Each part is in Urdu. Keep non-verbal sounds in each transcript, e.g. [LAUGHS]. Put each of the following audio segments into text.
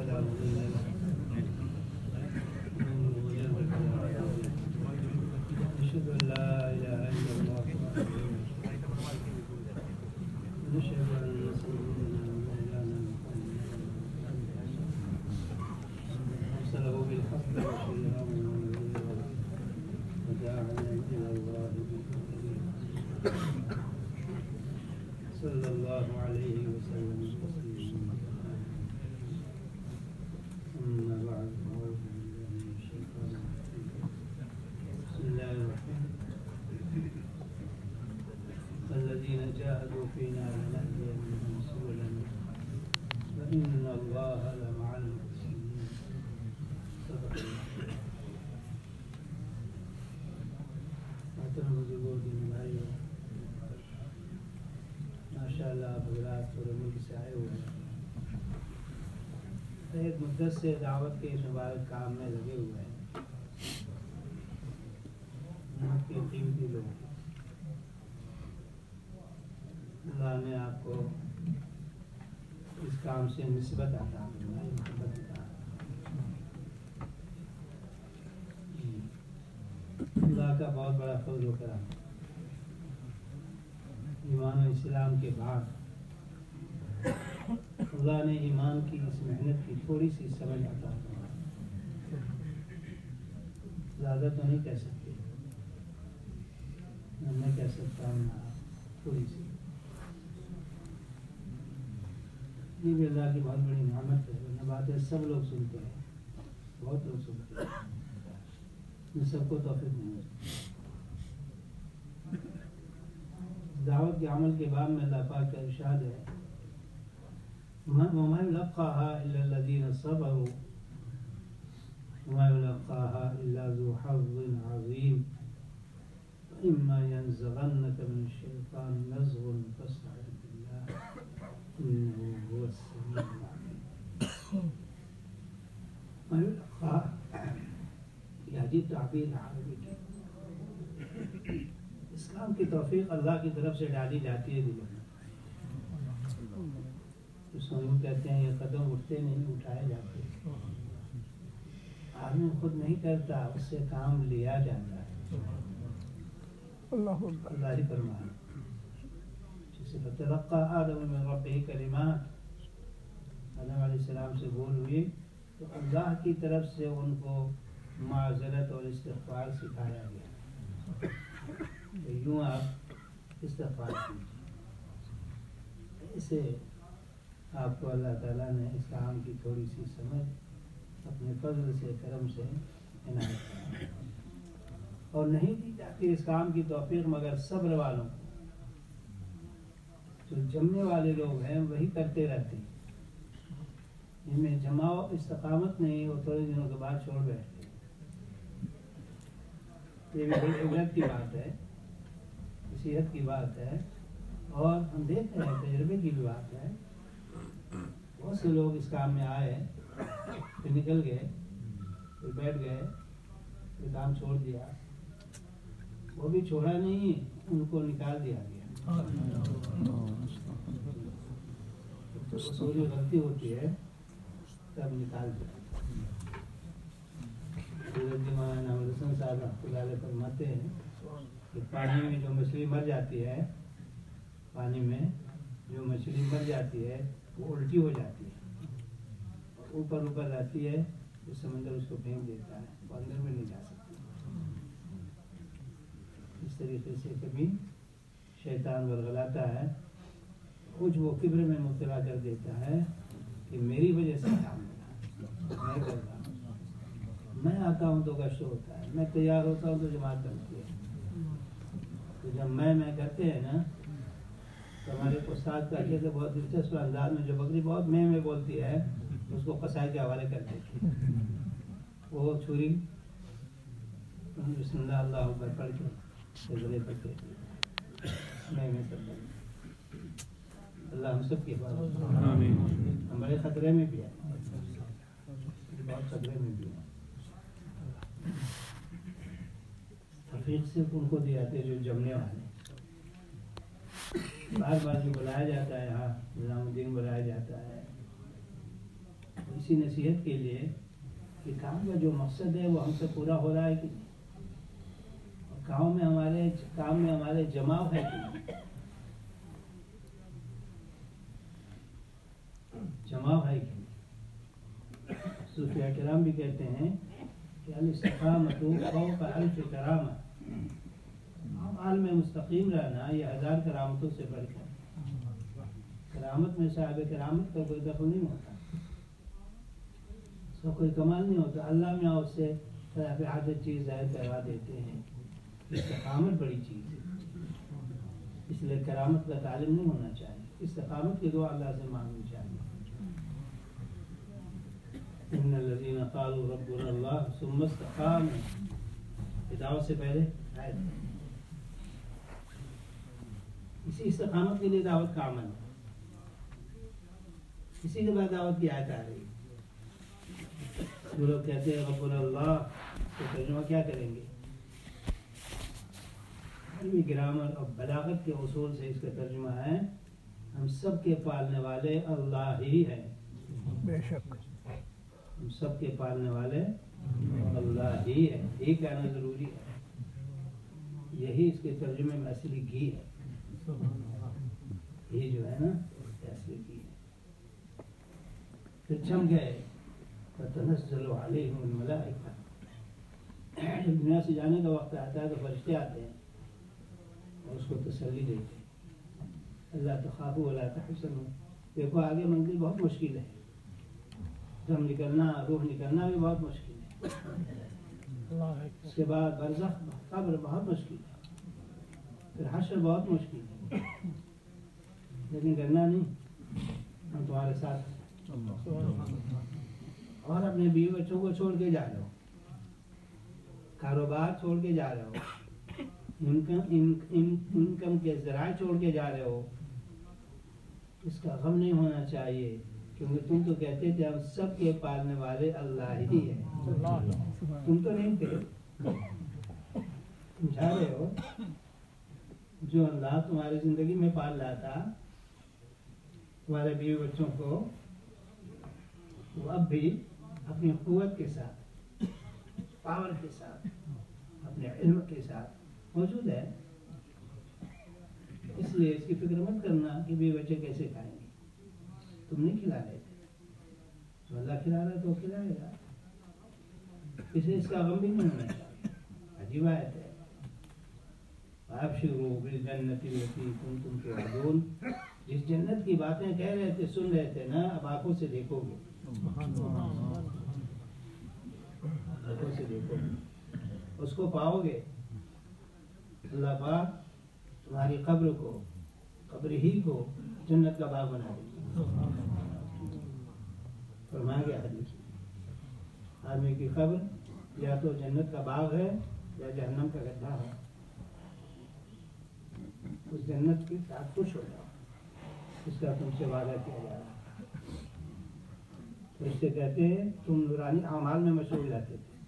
فلا مضل له ومن يضلل فلا هادي له أشهد أن لا إله إلا الله وحده لا شريك له ونشهد أن سيدنا ومولانا محمدا أرسله بالحق بشيرا ونذيرا وداعيا إلى الله بإذنه صلى الله عليه وسلم تسليما أما بعد أعوذ بالله من الشيطان الرجيم بسم الله الرحمن الرحيم الذين جاهدوا فينا لنهدينهم سبلنا وإن الله لمع المحسنين صدق الله محترم بزرگوں دین بھائیوں ماشاء اللہ آپ حضرات پورے ملک سے آئے ہوئے ہیں ایک مدت سے دعوت کے اس مبارک کام میں لگے ہوئے ہیں۔ ملک کے قیمتی لوگ اللہ نے آپ کو اس کام سے نسبت عطا فرمائی، محبت عطا اللہ کا بہت بڑا فضل و کرم۔ ایمان و اسلام کے بعد اللہ نے ایمان کی اس محنت کی تھوڑی سی سمجھ عطا فرمائی زیادہ تو نہیں کہہ سکتے۔ نہ میں کہہ سکتا ہوں نہ تھوڑی سی۔ یہ بھی اللہ کی بہت بڑی نعمت ہے۔ ورنہ باتیں سب لوگ سنتے ہیں۔ بہت لوگ سنتے ہیں۔ ان سب کو توفیق نہیں ہوتی دعوت کے عمل کے بعد میں اللہ پاک کا ارشاد ہے۔ وما يلقاها إلا الذين صبروا. وما يلقاها إلا ذو حظ عظيم. وإما ينزغنك من الشيطان نزغ فاستعذ بالله. إنه هو السميع العليم. ما يلقاها یہ عجیب تعبیر عربی کی اسلام کی توفیق اللہ کی طرف سے ڈالی جاتی ہے دلوں میں. اس کہتے ہیں یہ قدم اٹھتے نہیں اٹھائے جاتے آدمی خود نہیں کرتا اس سے کام لیا جاتا ہے۔ اللہ ہی فرمایا جسے فتلقى آدم من ربه کلمات۔ آدم علیہ السلام سے بول ہوئی۔ تو اللہ کی طرف سے ان کو معذرت اور استغفار سکھایا گیا۔ تو یوں آپ استغفار کیجیے اسے آپ کو اللہ تعالیٰ نے اس کام کی تھوڑی سی سمجھ اپنے فضل سے، کرم سے عنایت اور نہیں دی جاتی اس کام کی توفیق مگر صبر والوں کو۔ جو جمنے والے لوگ ہیں، وہی کرتے رہتے ہیں۔ ان میں جماؤ استقامت نہیں، وہ تھوڑے دنوں کے بعد چھوڑ بیٹھتے یہ بھی بڑی عبرت کی بات ہے نصیحت کی بات ہے۔ اور ہم دیکھتے ہیں، تجربے کی بھی بات ہے۔ بہت سے لوگ اس کام میں آئے پھر نکل گئے، پھر بیٹھ گئے، پھر کام چھوڑ دیا۔ وہ بھی چھوڑا نہیں ان کو نکال دیا گیا۔ تو جو غلطی ہوتی ہے تب نکال دیا۔ جی حسن صاحب رحمۃ اللہ علیہ فرماتے ہیں کہ پانی میں جو مچھلی مر جاتی ہے، پانی میں جو مچھلی مر جاتی ہے وہ الٹی ہو جاتی ہے۔ اور اوپر اوپر رہتی ہے، تو سمندر اس کو پھینک دیتا ہے، وہ اندر میں نہیں جا سکتی اس طریقے سے کبھی شیطان ورگلاتا ہے، کچھ وہ کبر میں مبتلا کر دیتا ہے کہ میری وجہ سے کام میں کرتا ہوں۔ میں آتا ہوں تو گشت ہوتا ہے، میں تیار ہوتا ہوں تو جماعت بنتی ہے۔ تو جب میں میں کرتے ہیں نا ہمارے استاد کا کہتے بہت دلچسپ انداز میں جو بکری بہت میں میں بولتی ہے اس کو قصائی کے حوالے کر دیتی ہے وہ چھری بسم اللہ اللہ اکبر پڑھ کے سجدے پر ہے میں میں سب اللہ ہم سب کی حفاظت ہم بڑے خطرے میں بھی ہیں بہت خطرے میں بھی ہیں تفریق صرف ان کو دی جاتی ہے جو جمنے والے۔ بار بار جو بلایا جاتا ہے یہاں نظام الدین بلایا جاتا ہے۔ اسی نصیحت کے لیے کہ کام کا جو مقصد ہے، وہ ہم سے پورا ہو رہا ہے کہ نہیں؟ اور کام میں ہمارے، کام میں ہمارے جماؤ ہے کہ نہیں؟ جماؤ ہے کہ نہیں؟ صوفیہ کرام بھی کہتے ہیں کہ الاستقامت فوق الف کرام کرامت عالم مستقیم رہنا یہ ہزار کرامتوں سے بڑھ کر۔ کرامت میں صاحب کرامت کا کوئی دخل نہیں ہوتا۔ اس کا کوئی کمال نہیں ہوتا۔ اللہ میں اس سے طرف عادت چیز ظاہر کروا دیتے ہیں۔ استقامت بڑی چیز ہے۔ اس لیے کرامت کا تعلیم نہیں ہونا چاہیے۔ استقامت کی دعا اللہ سے مانگنی چاہیے۔ ان الذين قالوا ربنا الله ثم استقاموا۔ دعوت سے پہلے آئے اسی استقامت کے لیے دعوت کا عمل۔ ہے اسی کے بعد دعوت کی آیت آ رہی ہے۔ جو لوگ کہتے ہیں ربنا اللہ تو ترجمہ کیا کریں گے؟ عربی گرامر اور بلاغت کے اصول سے اس کا ترجمہ ہے ہم سب کے پالنے والے اللہ ہی ہیں۔ بے شک۔ ہم سب کے پالنے والے اللہ ہی ہے یہ کہنا ضروری ہے۔ یہی اس کے ترجمے میں اصلی گھی ہے۔ یہ جو ہے نا یہ اصلی گھی ہے پھر چم گئے۔ فتنزل علیہم الملائکہ۔ جب دنیا سے جانے کا وقت آتا ہے تو فرشتے آتے ہیں اور اس کو تسلی دیتے ہیں۔ اللہ تخافوا ولا تحزنوا دیکھو، آگے منزل بہت مشکل ہے۔ دم نکلنا، روح نکلنا بھی بہت مشکل ہے۔ اس کے بعد برزخ، قبر بہت مشکل ہے۔ پھر حشر بہت مشکل ہے۔ لیکن کرنا نہیں۔ ہم تمہارے ساتھ۔ اور اپنے بیوی بچوں کو چھوڑ کے جا رہے ہو۔ کاروبار چھوڑ کے جا رہے ہو۔ انکم انکم کے ذرائع چھوڑ کے جا رہے ہو۔ اس کا غم نہیں ہونا چاہیے، کیونکہ تم تو کہتے تھے، ہم سب کے پالنے والے اللہ ہی ہے تم تو نہیں تھے۔ تم جا رہے ہو۔ جو اللہ تمہاری زندگی میں پال رہا تھا، تمہارے بیوی بچوں کو، وہ اب بھی اپنی قوت کے ساتھ پاور کے ساتھ، اپنے علم کے ساتھ موجود ہے۔ اس لیے اس کی فکر مت کرنا کہ بیوی بچے کیسے کھائیں گے۔ تم نہیں کھلا رہے تھے۔ اللہ کھلا رہا تو کھلائے گا۔ اسے اس کا غم بھی نہیں ہونا چاہیے۔ عجیب آیت ہے۔ ابشروا بالجنت التي كنتم توعدون۔ جس جنت کی باتیں کہہ رہے تھے، سن رہے تھے نا، اب آنکھوں سے دیکھو گے۔ آنکھوں سے دیکھو گے۔ اس کو پاؤ گے۔ اللہ پاک تمہاری قبر کو، قبر ہی کو جنت کا باغ بنا دیں گے فرمائیں گے حدیث میں آدمی کی قبر یا تو جنت کا باغ ہے یا جہنم کا گڈھا ہے۔ اس جنت کے ساتھ خوش ہو جاؤ اس کا تم سے وعدہ کیا جا رہا ہے۔ فرشتے کہتے ہیں، تم نورانی اعمال میں مشغول رہتے تھے۔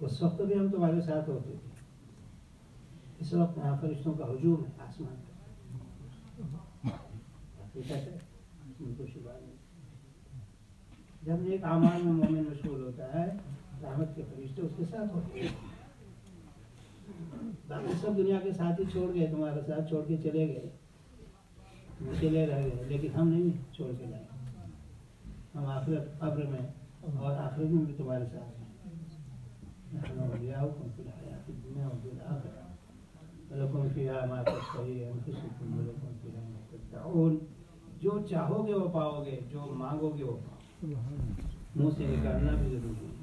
اس وقت بھی ہم تمہارے ساتھ ہوتے تھے۔ اس وقت یہاں فرشتوں کا ہجوم ہے، آسمان کا حقیقت ہے اس میں شبہ نہیں۔ جب ایک اعمال میں مومن مشغول ہوتا ہے رحمت کے فرشتے اس کے ساتھ ہوتے ہیں۔ باقی سب دنیا کے ساتھی چھوڑ گئے، تمہارے ساتھ چھوڑ کے چلے گئے۔ وہ چلے رہ گئے، لیکن ہم نہیں چھوڑ کے جائیں ہم آخرت، قبر میں اور آخرت میں بھی تمہارے ساتھ ہیں۔ جو چاہو گے وہ پاؤ گے، جو مانگو گے وہ پاؤ۔ منہ سے نکالنا بھی ضروری ہے۔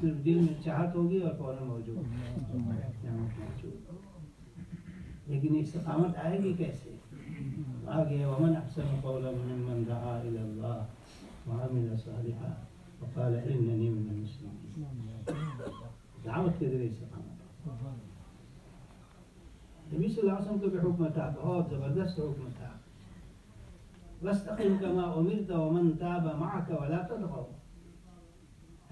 صرف دل میں چاہت ہوگی اور فوراً موجود لیکن استقامت آئے گی کیسے؟ آگے ومن احسن قولا ممن دعا الى الله وعمل صالحا وقال انني من المسلمين۔ دعوت کے ذریعے استقامت نبی صلی اللہ علیہ وسلم کا بھی حکم تھا، بہت زبردست حکم تھا۔ وَاسْتَقِمْ كَمَا أُمِرْتَ وَمَنْ تَابَ مَعَكَ وَلَا تَطْغَوْا۔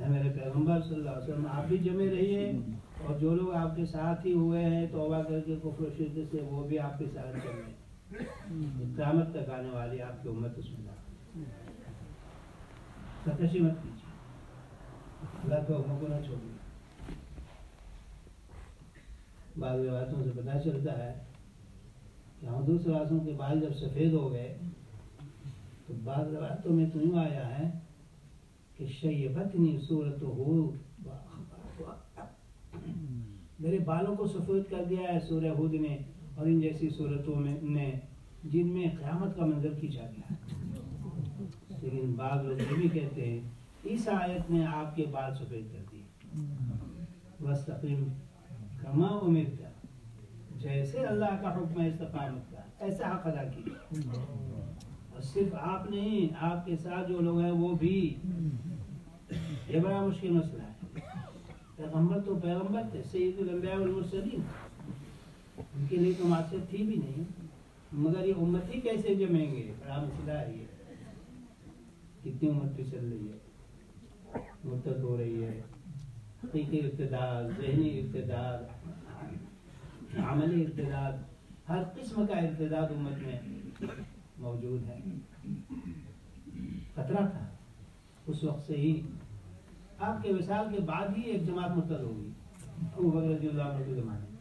ہے میرے پیغمبر صلی اللہ علیہ وسلم، آپ بھی جمے رہیے اور جو لوگ آپ کے ساتھ ہی ہوئے ہیں، توبہ کر کے کفر و شرک سے، وہ بھی آپ کے ساتھ چلے قیامت تک آنے والی آپ کی امت اس میں مت کیجیے۔ اللہ کے حکموں کو نہ چھوڑیے۔ بعض روایتوں سے پتہ چلتا ہے کہ ہم دوسرے راستوں کے بال جب سفید ہو گئے، تو بعض روایتوں میں تو یوں آیا ہے کہ شیبتنی میرے بالوں کو سفید کر دیا ہے سورہ ہود نے اور ان جیسی صورتوں میں نے، جن میں قیامت کا منظر کھینچا گیا لیکن بعض لوگ یہ بھی کہتے ہیں، اس آیت نے آپ کے بال سفید کر دیے۔ وسطیم کما امید کا جیسے اللہ کا حکم ہے استقامت کا ایسا حق ادا کیا صرف آپ نہیں، آپ کے ساتھ جو لوگ ہیں وہ بھی یہ بڑا مشکل مسئلہ ہے۔ پیغمبر تو پیغمبر تھے، سید الانبیاء والمرسلین۔ ان کے لیے تو معاشرت تھی بھی نہیں، مگر یہ امت ہی کیسے جمیں گے؟ بڑا مسئلہ ہے یہ۔ کتنی امت چل رہی ہے؟ مدت ہو رہی ہے۔ حقیقی اقتدار ذہنی اقتدار عملی اقتدار ہر قسم کا اقتدار امت میں۔ موجود ہے خطرہ تھا۔ اس وقت سے ہی آپ کے وصال کے بعد ہی ایک جماعت مرتد ہوگی ابو بکر رضی اللہ عنہ کے زمانے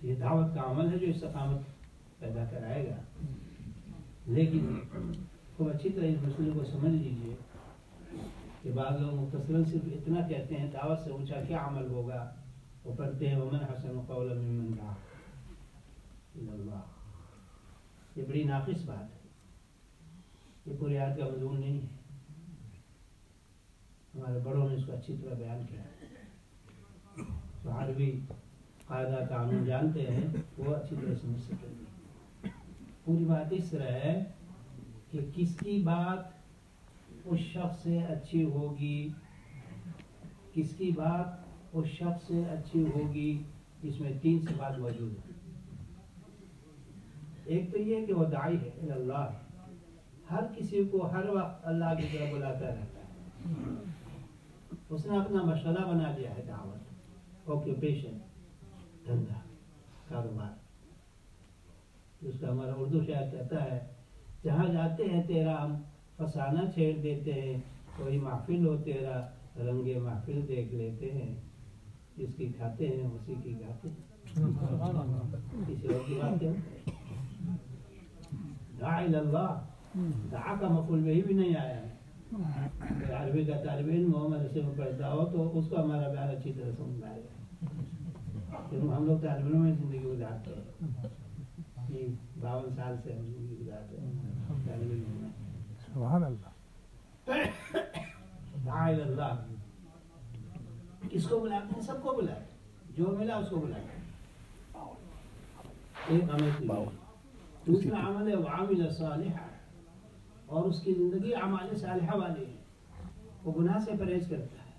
تو یہ دعوت کا عمل ہے جو استقامت پیدا کرائے گا۔ لیکن خوب اچھی طرح اس مسئلے کو سمجھ لیجیے کہ بعض لوگ مختصراً صرف اتنا کہتے ہیں، دعوت سے اونچا کیا عمل ہوگا؟ وہ پڑھتے ہیں ومن حسن قول ممن دعا یہ بڑی ناقص بات ہے۔ یہ پورے یاد کا مضمون نہیں ہے۔ ہمارے بڑوں نے اس کو اچھی طرح بیان کیا ہے۔ تو عربی قاعدہ قانون جانتے ہیں، وہ اچھی طرح سمجھ سکیں گے پوری بات اس طرح ہے کہ کس کی بات اس شخص سے اچھی ہوگی، کس کی بات اس شخص سے اچھی ہوگی، جس میں تین سوال موجود ہے ایک تو یہ کہ وہ دائی ہے اللہ۔ ہر کسی کو ہر وقت اللہ کی طرف بلاتا رہتا ہے۔ اس نے اپنا مشغلہ بنا دیا ہے دعوت۔ آکوپیشن دھندا کاروبار۔ جس کا ہمارا اردو شاعر کہتا ہے جہاں جاتے ہیں تیرا ہم فسانہ چھیڑ دیتے ہیں کوئی محفل ہو تیرا رنگ محفل دیکھ لیتے ہیں۔ جس کی کھاتے ہیں اسی کی گاتے ہیں۔ کسی اور کی باتیں اللہ دعا کا مفول میں ہی بھی نہیں آیا. ہے عربی کا طالب علم ہو مدرسے پڑھتا ہو تو اس کو ہمارا بیان اچھی طرح سمجھ میں آئے ہم لوگ طالب علم میں زندگی گزارتے ہیں۔ باون سال سے ہم زندگی گزارتے ہیں۔ طالب علم میں۔ سبحان اللہ۔ دعا اللہ۔ کس کو بلاتے ہیں سب کو بلاتے جو ملا اس کو بلاتے ایک ہمیں اس کا عمل ہے وعامل صالحہ اور اس کی زندگی عمال صالحہ والی ہے۔ وہ گناہ سے پرہیز کرتا ہے۔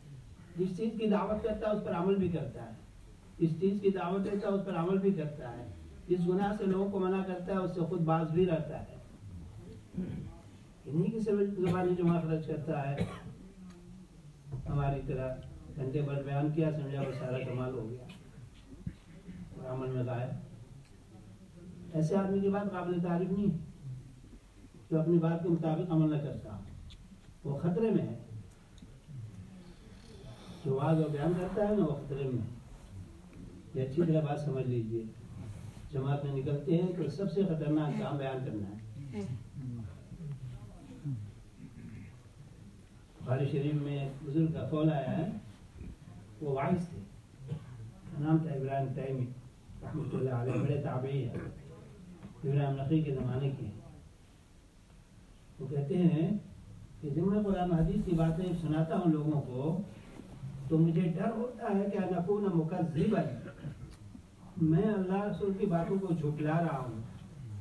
جس چیز کی دعوت کرتا ہے، اس پر عمل بھی کرتا ہے۔ جس چیز کی دعوت دیتا ہے، اس پر عمل بھی کرتا ہے۔ جس گناہ سے لوگوں کو منع کرتا ہے، اس سے خود باز بھی رہتا ہے۔ انہیں کی زبانی جمعہ خرچ کرتا ہے، ہماری طرح گھنٹے بھر بیان کیا، سمجھا وہ سارا کمال ہو گیا۔ اور عمل میں غائب۔ ایسے آدمی کی بات قابل تعریف نہیں ہے جو اپنی بات کے مطابق عمل نہ کرتا وہ خطرے میں ہے۔ جو واضح بیان کرتا ہے نا، وہ خطرے میں ہے۔ یہ اچھی طرح بات سمجھ لیجیے۔ جماعت میں نکلتے ہیں تو سب سے خطرناک کام بیان کرنا ہے۔ بخاری شریف میں بزرگ کا قول آیا ہے، وہ وائس تھے۔ نام تھا ابراہیم تیمی رحمۃ اللہ علیہ، بڑے تابعی ہیں۔ امام نقی کے زمانے کی ہے۔ وہ کہتے ہیں کہ جب میں قرآن حدیث کی باتیں سناتا ہوں لوگوں کو، تو مجھے ڈر ہوتا ہے کہ نقون مقذب میں اللہ رسول کی باتوں کو جھٹلا رہا ہوں،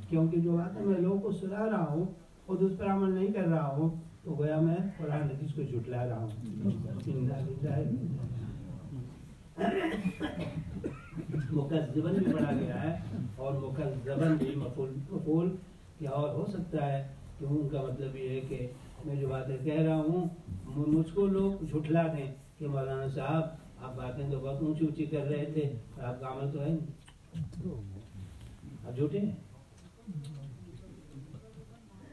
کیونکہ جو باتیں میں لوگوں کو سنا رہا ہوں، خود اس پر عمل نہیں کر رہا ہوں، تو گویا میں قرآن حدیث کو جھٹلا رہا ہوں۔ مقدبن بھی بڑھا گیا ہے اور مقدبن بھی مفول مفول اور ہو سکتا ہے کیوں ان کا مطلب یہ ہے کہ میں جو باتیں کہہ رہا ہوں، مجھ کو لوگ جھٹلا دیں کہ مولانا صاحب، آپ باتیں تو بہت اونچی اونچی کر رہے تھے اور آپ کا عمل تو ہے نہیں۔ آپ جھوٹے ہیں؟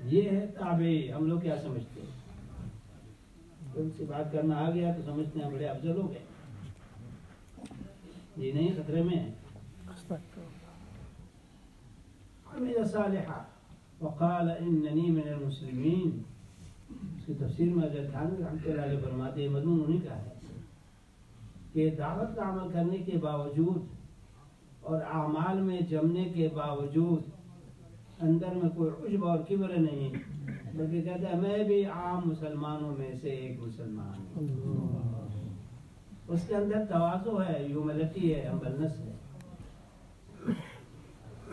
یہ ہے تابعی، ہم لوگ کیا سمجھتے ہیں؟ ان سے بات کرنا آ گیا تو سمجھتے ہیں بڑے افضل ہو گئے۔ یہ نہیں خطرے میں ہے۔ استغفر عمل صالحا۔ وقال اننی من المسلمین اس کی تفسیر میں اگر خان رحمۃ اللہ علیہ فرماتے ہیں، مضمون انہیں کا ہے کہ دعوت کا عمل کرنے کے باوجود اور اعمال میں جمنے کے باوجود اندر میں کوئی عجب اور کبر نہیں بلکہ کہتا ہے میں بھی عام مسلمانوں میں سے ایک مسلمان ہوں۔ اس کے اندر توازو ہے ہیوملٹی ہے ہمبلنس ہے۔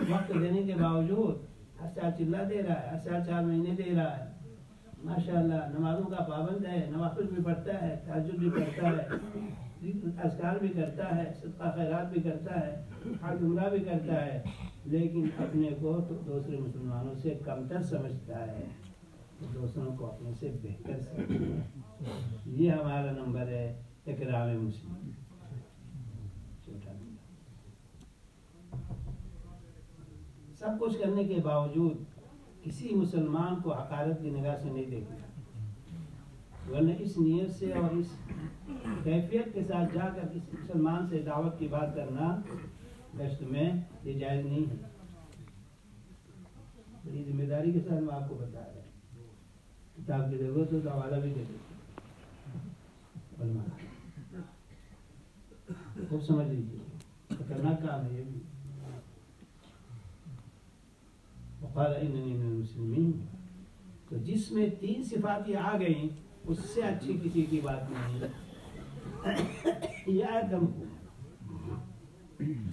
وقت دینے کے باوجود ہر سال چلا دے رہا ہے ہر سال چار مہینے دے رہا ہے۔ ماشاء اللہ نمازوں کا پابند ہے، نوافل بھی پڑھتا ہے تاجد بھی پڑھتا ہے اذکار بھی کرتا ہے، صدقہ خیرات بھی کرتا ہے، حج عمرہ بھی کرتا ہے، لیکن اپنے کو تو دوسرے مسلمانوں سے کمتر سمجھتا ہے۔ دوسروں کو اپنے سے بہتر سمجھتا ہے۔ یہ ہمارا نمبر ہے۔ اکرام مسلم چھوٹا نمبر سب کچھ کرنے کے باوجود کسی مسلمان کو حقارت کی نگاہ سے نہیں دیکھنا ورنہ اس نیت سے اور اس کیفیت کے ساتھ جا کر کسی مسلمان سے دعوت کی بات کرنا گشت میں یہ جائز نہیں ہے بڑی ذمہ داری کے ساتھ میں آپ کو بتا رہا ہوں کتاب کی ضرورت ہو تو حوالہ بھی دے دیتے خوب سمجھ لیجیے، خطرناک کام ہے یہ بھی۔ وقال اننی من المسلمین، تو جس میں تین صفات یہ آ گئیں، اس سے اچھی کسی کی بات نہیں یہ آیت ہم کو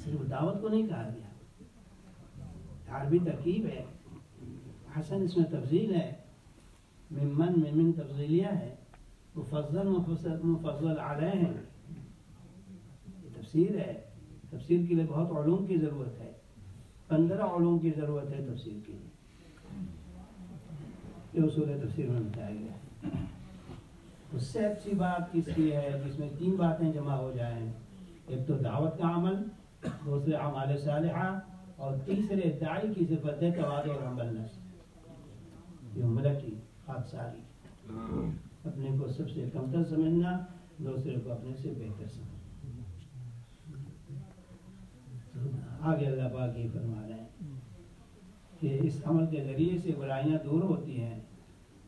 صرف دعوت کو نہیں کہا گیا۔ عربی ترکیب ہے۔ حسن اس میں تفضیل ہے۔ ممن ممن تفضیلیہ ہے۔ مفضل مفضل مفضل علیہ ہے یہ تفسیر ہے۔ تفسیر کے لیے بہت علوم کی ضرورت ہے۔ پندرہ علوم کی ضرورت ہے تفسیر کے لیے۔ یہ اصول تفسیر میں بتایا گیا۔ اس سے اچھی بات کس کی ہے جس میں تین باتیں جمع ہو جائیں۔ ایک تو دعوت کا عمل دوسرے اعمال صالحہ اور تیسرے دائی کی صفت ہے تواد اور عمل نفس۔ یہ ملکی خاکساری۔ اپنے کو سب سے کمتر سمجھنا دوسرے کو اپنے سے بہتر سمجھنا۔ آگے اللہ پاک یہ فرما رہے ہیں کہ اس عمل کے ذریعے سے برائیاں دور ہوتی ہیں،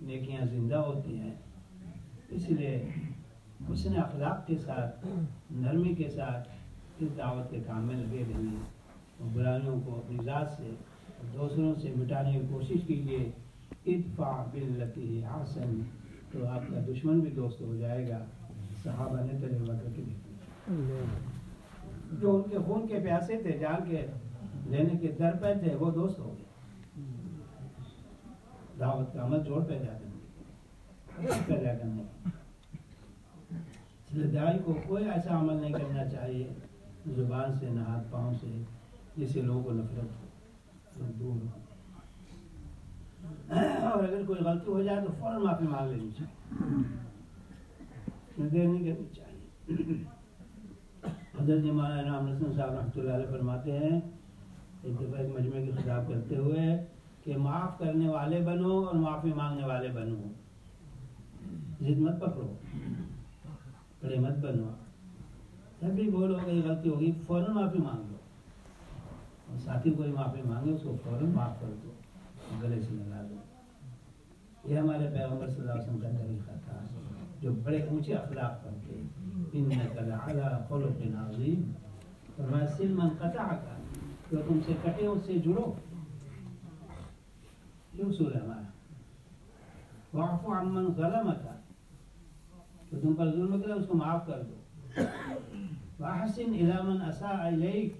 نیکیاں زندہ ہوتی ہیں۔ اس لیے حسن اخلاق کے ساتھ، نرمی کے ساتھ اس دعوت کے کام میں لگے رہیے۔ اور برائیوں کو اپنی ذات سے، دوسروں سے مٹانے کی کوشش کیجیے۔ ادفع باللتی حسن تو آپ کا دشمن بھی دوست ہو جائے گا۔ صحابہ نے تجربہ کر کے دیکھا۔ جو ان کے خون کے پیاسے تھے، جان کے لینے کے در پہ تھے، وہ دوست ہو گئے۔ دعوت کا عمل جوڑ پیدا کرنے پیدا کرنے اس لیے۔ دائی کو کوئی ایسا عمل نہیں کرنا چاہیے، زبان سے، نہ ہاتھ پاؤں سے، جس سے لوگوں کو نفرت ہو دور ہو۔ اور اگر کوئی غلطی ہو جائے تو فوراً معافی مانگ لینی چاہیے۔ دیر نہیں کرنی چاہیے۔ حضرت مولانا انعام حسن صاحب رحمۃ اللہ علیہ فرماتے ہیں، ایک دفعہ ایک مجمع کی خطاب کرتے ہوئے کہ معاف کرنے والے بنو اور معافی مانگنے والے بنو۔ ضد مت پکڑو بڑے مت بنو۔ جب بھی بول ہو گئی، غلطی ہوگی فوراً معافی مانگ لو۔ اور ساتھی کوئی معافی مانگے، اس کو فوراً معاف کر دو، گلے سے لگا دو۔ یہ ہمارے پیغمبر صلی اللہ علیہ وسلم کا طریقہ تھا، جو بڑے اونچے اخلاق پر تھے۔ انك لعلى خلق عظيم. فرمایا سل من قطع کا جو تم سے کٹے اس سے جڑو یہ اصول ہے ہمارا واعفو عمن ظلمك. جو تم پر ظلم کرے اس کو معاف کر دو واحسن الى من اساء الیک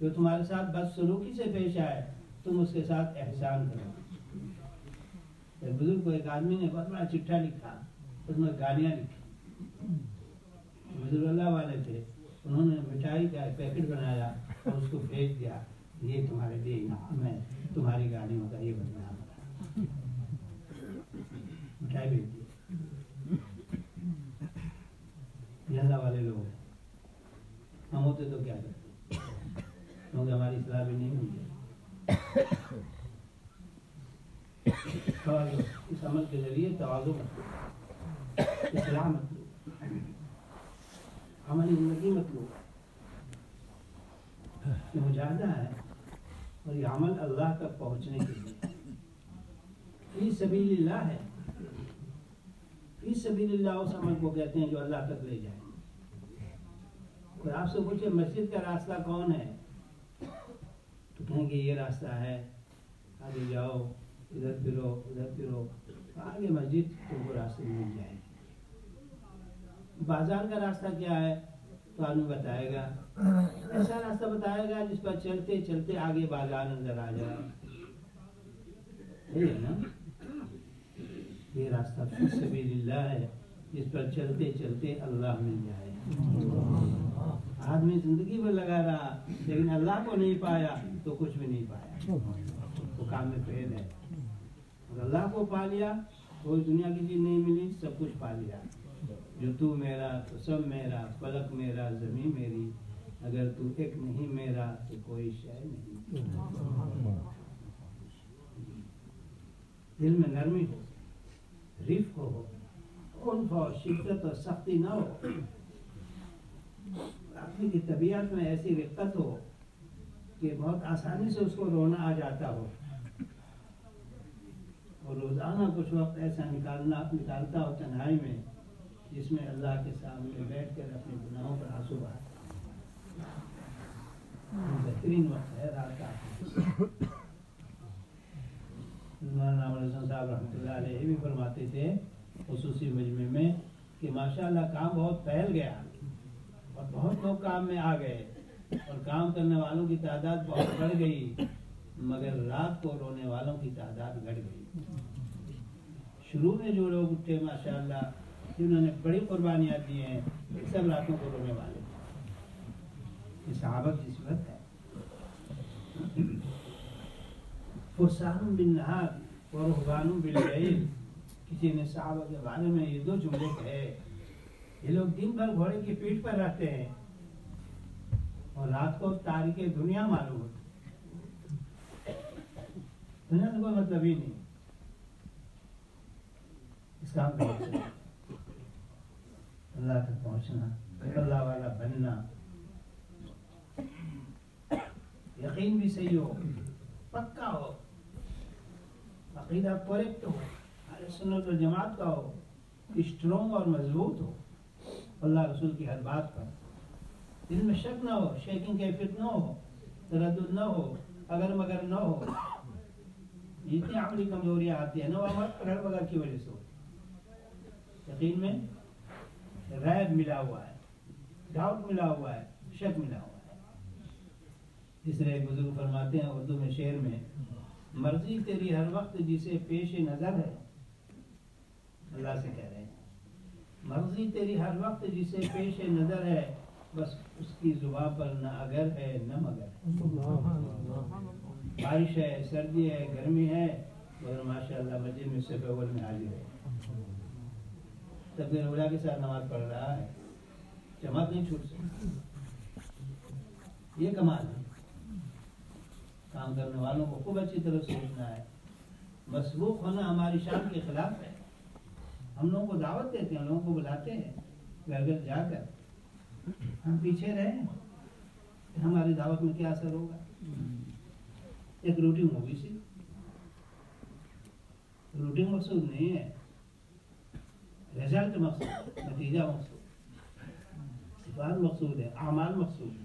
جو تمہارے ساتھ بد سلوکی سے پیش آئے تم اس کے ساتھ احسان کرو. ایک بزرگ کو ایک آدمی نے بہت بڑا چٹھا لکھا. اس میں گالیاں لکھی. حضور اللہ والے تھے، انہوں نے مٹھائی کا پیکٹ بنایا اور اس کو بھیج دیا۔ یہ تمہارے لیے انعام ہے، تمہاری گاڑیوں کا یہ بدنام مٹھائی بھیج دی۔ یہ اللہ والے لوگ ہیں۔ ہم ہوتے تو کیا کرتے؟ کیونکہ ہماری اصلاح بھی نہیں ہوئی اس عمل کے ذریعے توازن مطلوب اصلاح مطلوب عملی زندگی مطلوب یہ مجاہدہ ہے اور یہ عمل اللہ تک پہنچنے کے لیے۔ فی سبیل اللہ ہے۔ فی سبیل اللہ اس عمل کو کہتے ہیں جو اللہ تک لے جائے۔ اور آپ سے پوچھے مسجد کا راستہ کون ہے؟ تو کہیں گے یہ راستہ ہے۔ آگے جاؤ، ادھر پھرو ادھر پھرو۔ آگے مسجد تو وہ راستے مل جائے۔ گی بازار کا راستہ کیا ہے؟ تو آدمی بتائے گا۔ ایسا راستہ بتائے گا جس پر چلتے چلتے آگے بازار نظر آ جائے۔ نا؟ یہ راستہ سبیل اللہ ہے۔ جس پر چلتے چلتے اللہ مل جائے۔ آدمی زندگی میں لگا رہا، لیکن اللہ کو نہیں پایا تو کچھ بھی نہیں پایا۔ وہ کام میں فیل ہے۔ اور اللہ کو پا لیا کوئی دنیا کی چیز نہیں ملی، سب کچھ پا لیا۔ جو تو میرا تو سب میرا فلک میرا، زمین میری، اگر تو ایک نہیں میرا تو کوئی شے نہیں۔ دل میں نرمی ہو رفق ہو، عنف اور شدت اور سختی نہ ہو۔ آدمی کی طبیعت میں ایسی رقت ہو کہ بہت آسانی سے اس کو رونا آ جاتا ہو۔ اور روزانہ کچھ وقت ایسا نکالنا، نکالتا ہو تنہائی میں۔ جس میں اللہ کے سامنے بیٹھ کر اپنے گناہوں پر آنسو بہاتا بہترین وقت ہے رات کا مولانا عمر صاحب رحمۃ اللہ علیہ بھی فرماتے تھے خصوصی مجمع میں کہ ماشاءاللہ کام بہت پھیل گیا اور بہت لوگ کام میں آ گئے اور کام کرنے والوں کی تعداد بہت بڑھ گئی، مگر رات کو رونے والوں کی تعداد گھٹ گئی۔ شروع میں جو لوگ اٹھے ماشاءاللہ جنہوں نے بڑی قربانیاں دی ہیں سب راتوں کو رونے والے۔ یہ صحابت کی صفت ہے۔ فرسان بن نہار اور رحبان باللیل کسی نے صحابہ کے بارے میں یہ دو جملے کہے۔ یہ لوگ دن بھر گھوڑے کی پیٹ پر رہتے ہیں اور رات کو تاریخ دنیا معلوم ہوتی دنیا سے کوئی مطلب ہی نہیں۔ اس کام پہنچنا اللہ تک پہنچنا اللہ والا بننا۔ یقین بھی صحیح ہو، پکا ہو۔ عقیدہ کریکٹ ہو ہر سنت و جماعت کا ہو اسٹرانگ اور مضبوط ہو۔ اللہ رسول کی ہر بات پر۔ دل میں شک نہ ہو شیکنگ کیفیت نہ ہو، تردد نہ ہو، اگر مگر نہ ہو۔ جتنی عملی کمزوریاں آتی ہیں نہ وہ ہمارے پڑھ بغیر کی وجہ سے ہوتی یقین میں ریب ملا ہوا ہے، ڈاؤٹ ملا ہوا ہے، شک ملا ہوا ہے۔ اس طرح بزرگ فرماتے ہیں اردو میں شعر میں، مرضی تیری ہر وقت جسے پیش نظر ہے۔ اللہ سے کہہ رہے ہیں، مرضی تیری ہر وقت جسے پیش نظر ہے، بس اس کی زبان پر نہ اگر ہے نہ مگر۔ ہے بارش ہے، سردی ہے، گرمی ہے، مگر ماشاء اللہ مسجد میں صرف اول میں حاضر ہے۔ تب اولا کے ساتھ نماز پڑھ رہا ہے۔ جماعت نہیں چھوٹ سکتی۔ یہ کمال ہے۔ کام کرنے والوں کو خوب اچھی طرح سوچنا ہے۔ مسبوق ہونا ہماری شان کے خلاف ہے۔ ہم لوگوں کو دعوت دیتے ہیں لوگوں کو بلاتے ہیں۔ گھر گھر جا کر ہم پیچھے رہے ہماری دعوت میں کیا اثر ہوگا؟ ایک روٹنگ ہوگی سی۔ روٹنگ مقصود نہیں ہے۔ رزلٹ مقصود، نتیجہ مقصود، صفات مقصود ہے، اعمال مقصود ہے۔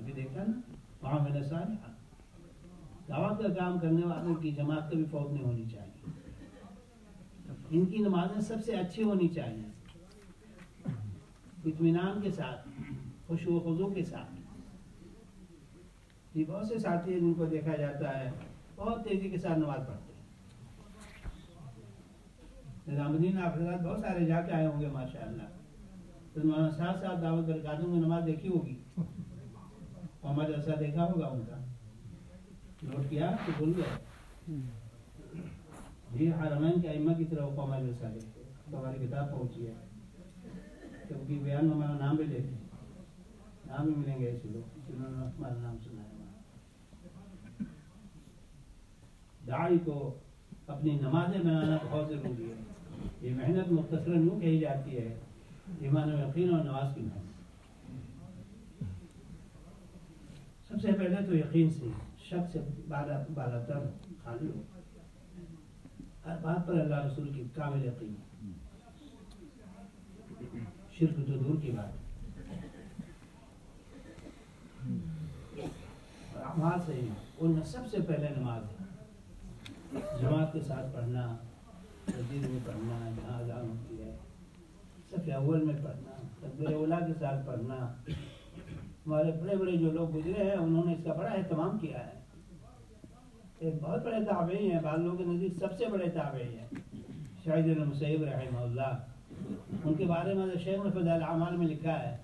ابھی دیکھا نا وہاں میں نے دعوت کا کام کرنے والوں کی جماعت کبھی فوت نہیں ہونی چاہیے۔ ان کی نمازیں سب سے اچھی ہونی چاہیے۔ اطمینان کے ساتھ، خوش و خضو کے ساتھ۔ یہ بہت سے ساتھی ہیں جن کو دیکھا جاتا ہے، بہت تیزی کے ساتھ نماز پڑھتے ہیں۔ نظام الدین آپ حضرات بہت سارے جا کے آئے ہوں گے ماشاء اللہ تو مولانا ساتھ ساتھ دعوت برکاتوں میں نماز دیکھی ہوگی۔ محمد جلسہ دیکھا ہوگا ان کا۔ نوٹ کیا کہ بھول گئے۔ یہ حرمین کے ائمہ کی طرح قوما جلسہ دیکھتے تو ہماری کتاب پہنچی ہے۔ کیونکہ بیان میں ہمارا نام بھی لیتے ہیں نام بھی ملیں گے ایسے لوگ جنہوں نے ہمارا نام سنا ہے۔ داڑھی کو اپنی نمازیں بنانا بہت ضروری ہے۔ یہ محنت مختصراً یوں کہی جاتی ہے، ایمان و یقین اور نماز کی محنت۔ سب سے پہلے تو یقین سے، شک سے بالا بالا تر خالی ہو۔ ہر بات پر اللہ رسول کی کامل یقین۔ شرک تو دور کی بات۔ اعمال صحیح ان میں سب سے پہلے نماز ہے۔ جماعت کے ساتھ پڑھنا مسجد میں پڑھنا جہاں اذان ہوتی ہے۔ سب اول میں پڑھنا تقبیر اولا کے ساتھ پڑھنا۔ ہمارے بڑے بڑے جو لوگ گزرے ہیں، انہوں نے اس کا بڑا اہتمام کیا ہے۔ ایک بہت بڑے تابعی ہیں، بعض لوگوں کے نزدیک سب سے بڑے تابعی ہیں۔ شاہد المسیب رحمہ اللہ۔ ان کے بارے میں شیخ الفض العمال میں لکھا ہے۔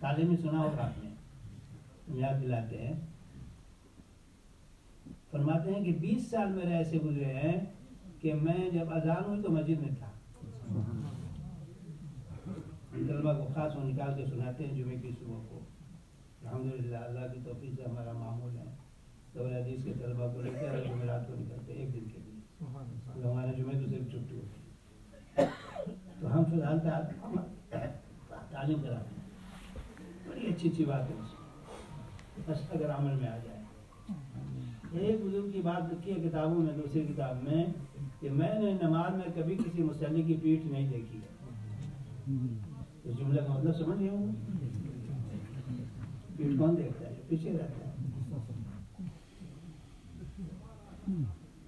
تعلیمی سنا ہوگا آپ نے یاد دلاتے ہیں۔ فرماتے ہیں کہ بیس سال میرے ایسے گزرے ہیں کہ میں جب اذان ہوئی تو مسجد میں تھا۔ طلبا کو خاص وہ نکال کے سناتے ہیں جمعے کی صبح کو۔ الحمدللہ، اللہ کی توفیق سے ہمارا معمول ہے۔ تو حدیث کے طلبا کو لے کر جمعرات کو نکلتے ایک دن کے لیے۔ ہمارے جمعے تو صرف چھٹی ہوتی تو ہم فی الحال تعلیم کراتے ہیں۔ بڑی اچھی اچھی بات ہے بس اگر عمل میں آ جائے۔ ایک بزرگ کی بات لکھی ہے کتابوں میں، دوسری کتاب میں۔ کہ میں نے نماز میں کبھی کسی مسلح کی پیٹھ نہیں دیکھی۔ اس جملے کا مطلب سمجھ گئے ہوں؟ پیٹھ کون دیکھتا ہے؟ پیچھے رہتا ہے۔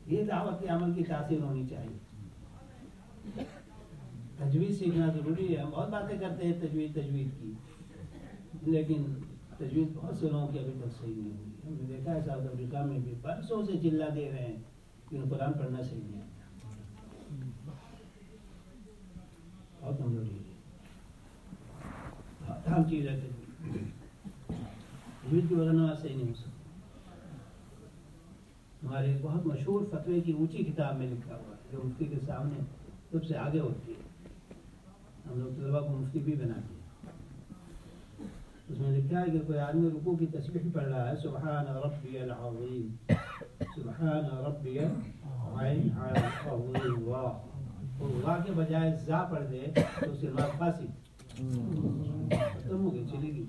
یہ دعوت عمل کی تاثیر ہونی چاہیے۔ تجویز سیکھنا ضروری ہے۔ ہم بہت باتیں کرتے ہیں تجویز تجویز کی۔ لیکن تجویز بہت سے لوگوں کی ابھی تک صحیح نہیں ہوئی۔ ہم نے دیکھا ہے ساؤتھ افریقہ میں بھی۔ برسوں سے چلا دے رہے ہیں کہ قرآن پڑھنا صحیح نہیں کی وجہ نماز صحیح نہیں ہو سکتی ہمارے بہت مشہور فتوے کی اونچی کتاب میں لکھا ہوا ہے، جو مفتی کے سامنے سب سے آگے ہوتی ہے۔ ہم لوگ طلبا کو مفتی بھی بناتے ہیں۔ اس میں لکھا ہے کہ کوئی آدمی رکوع کی تسبیح پڑھ رہا ہے، سبحان ربی العظیم۔ سبحان ربی العظیم۔ واہ اور واہ کے بجائے زا پڑھ دے تو اس کے بعد پھانسی ختم ہو گئی چلے گی۔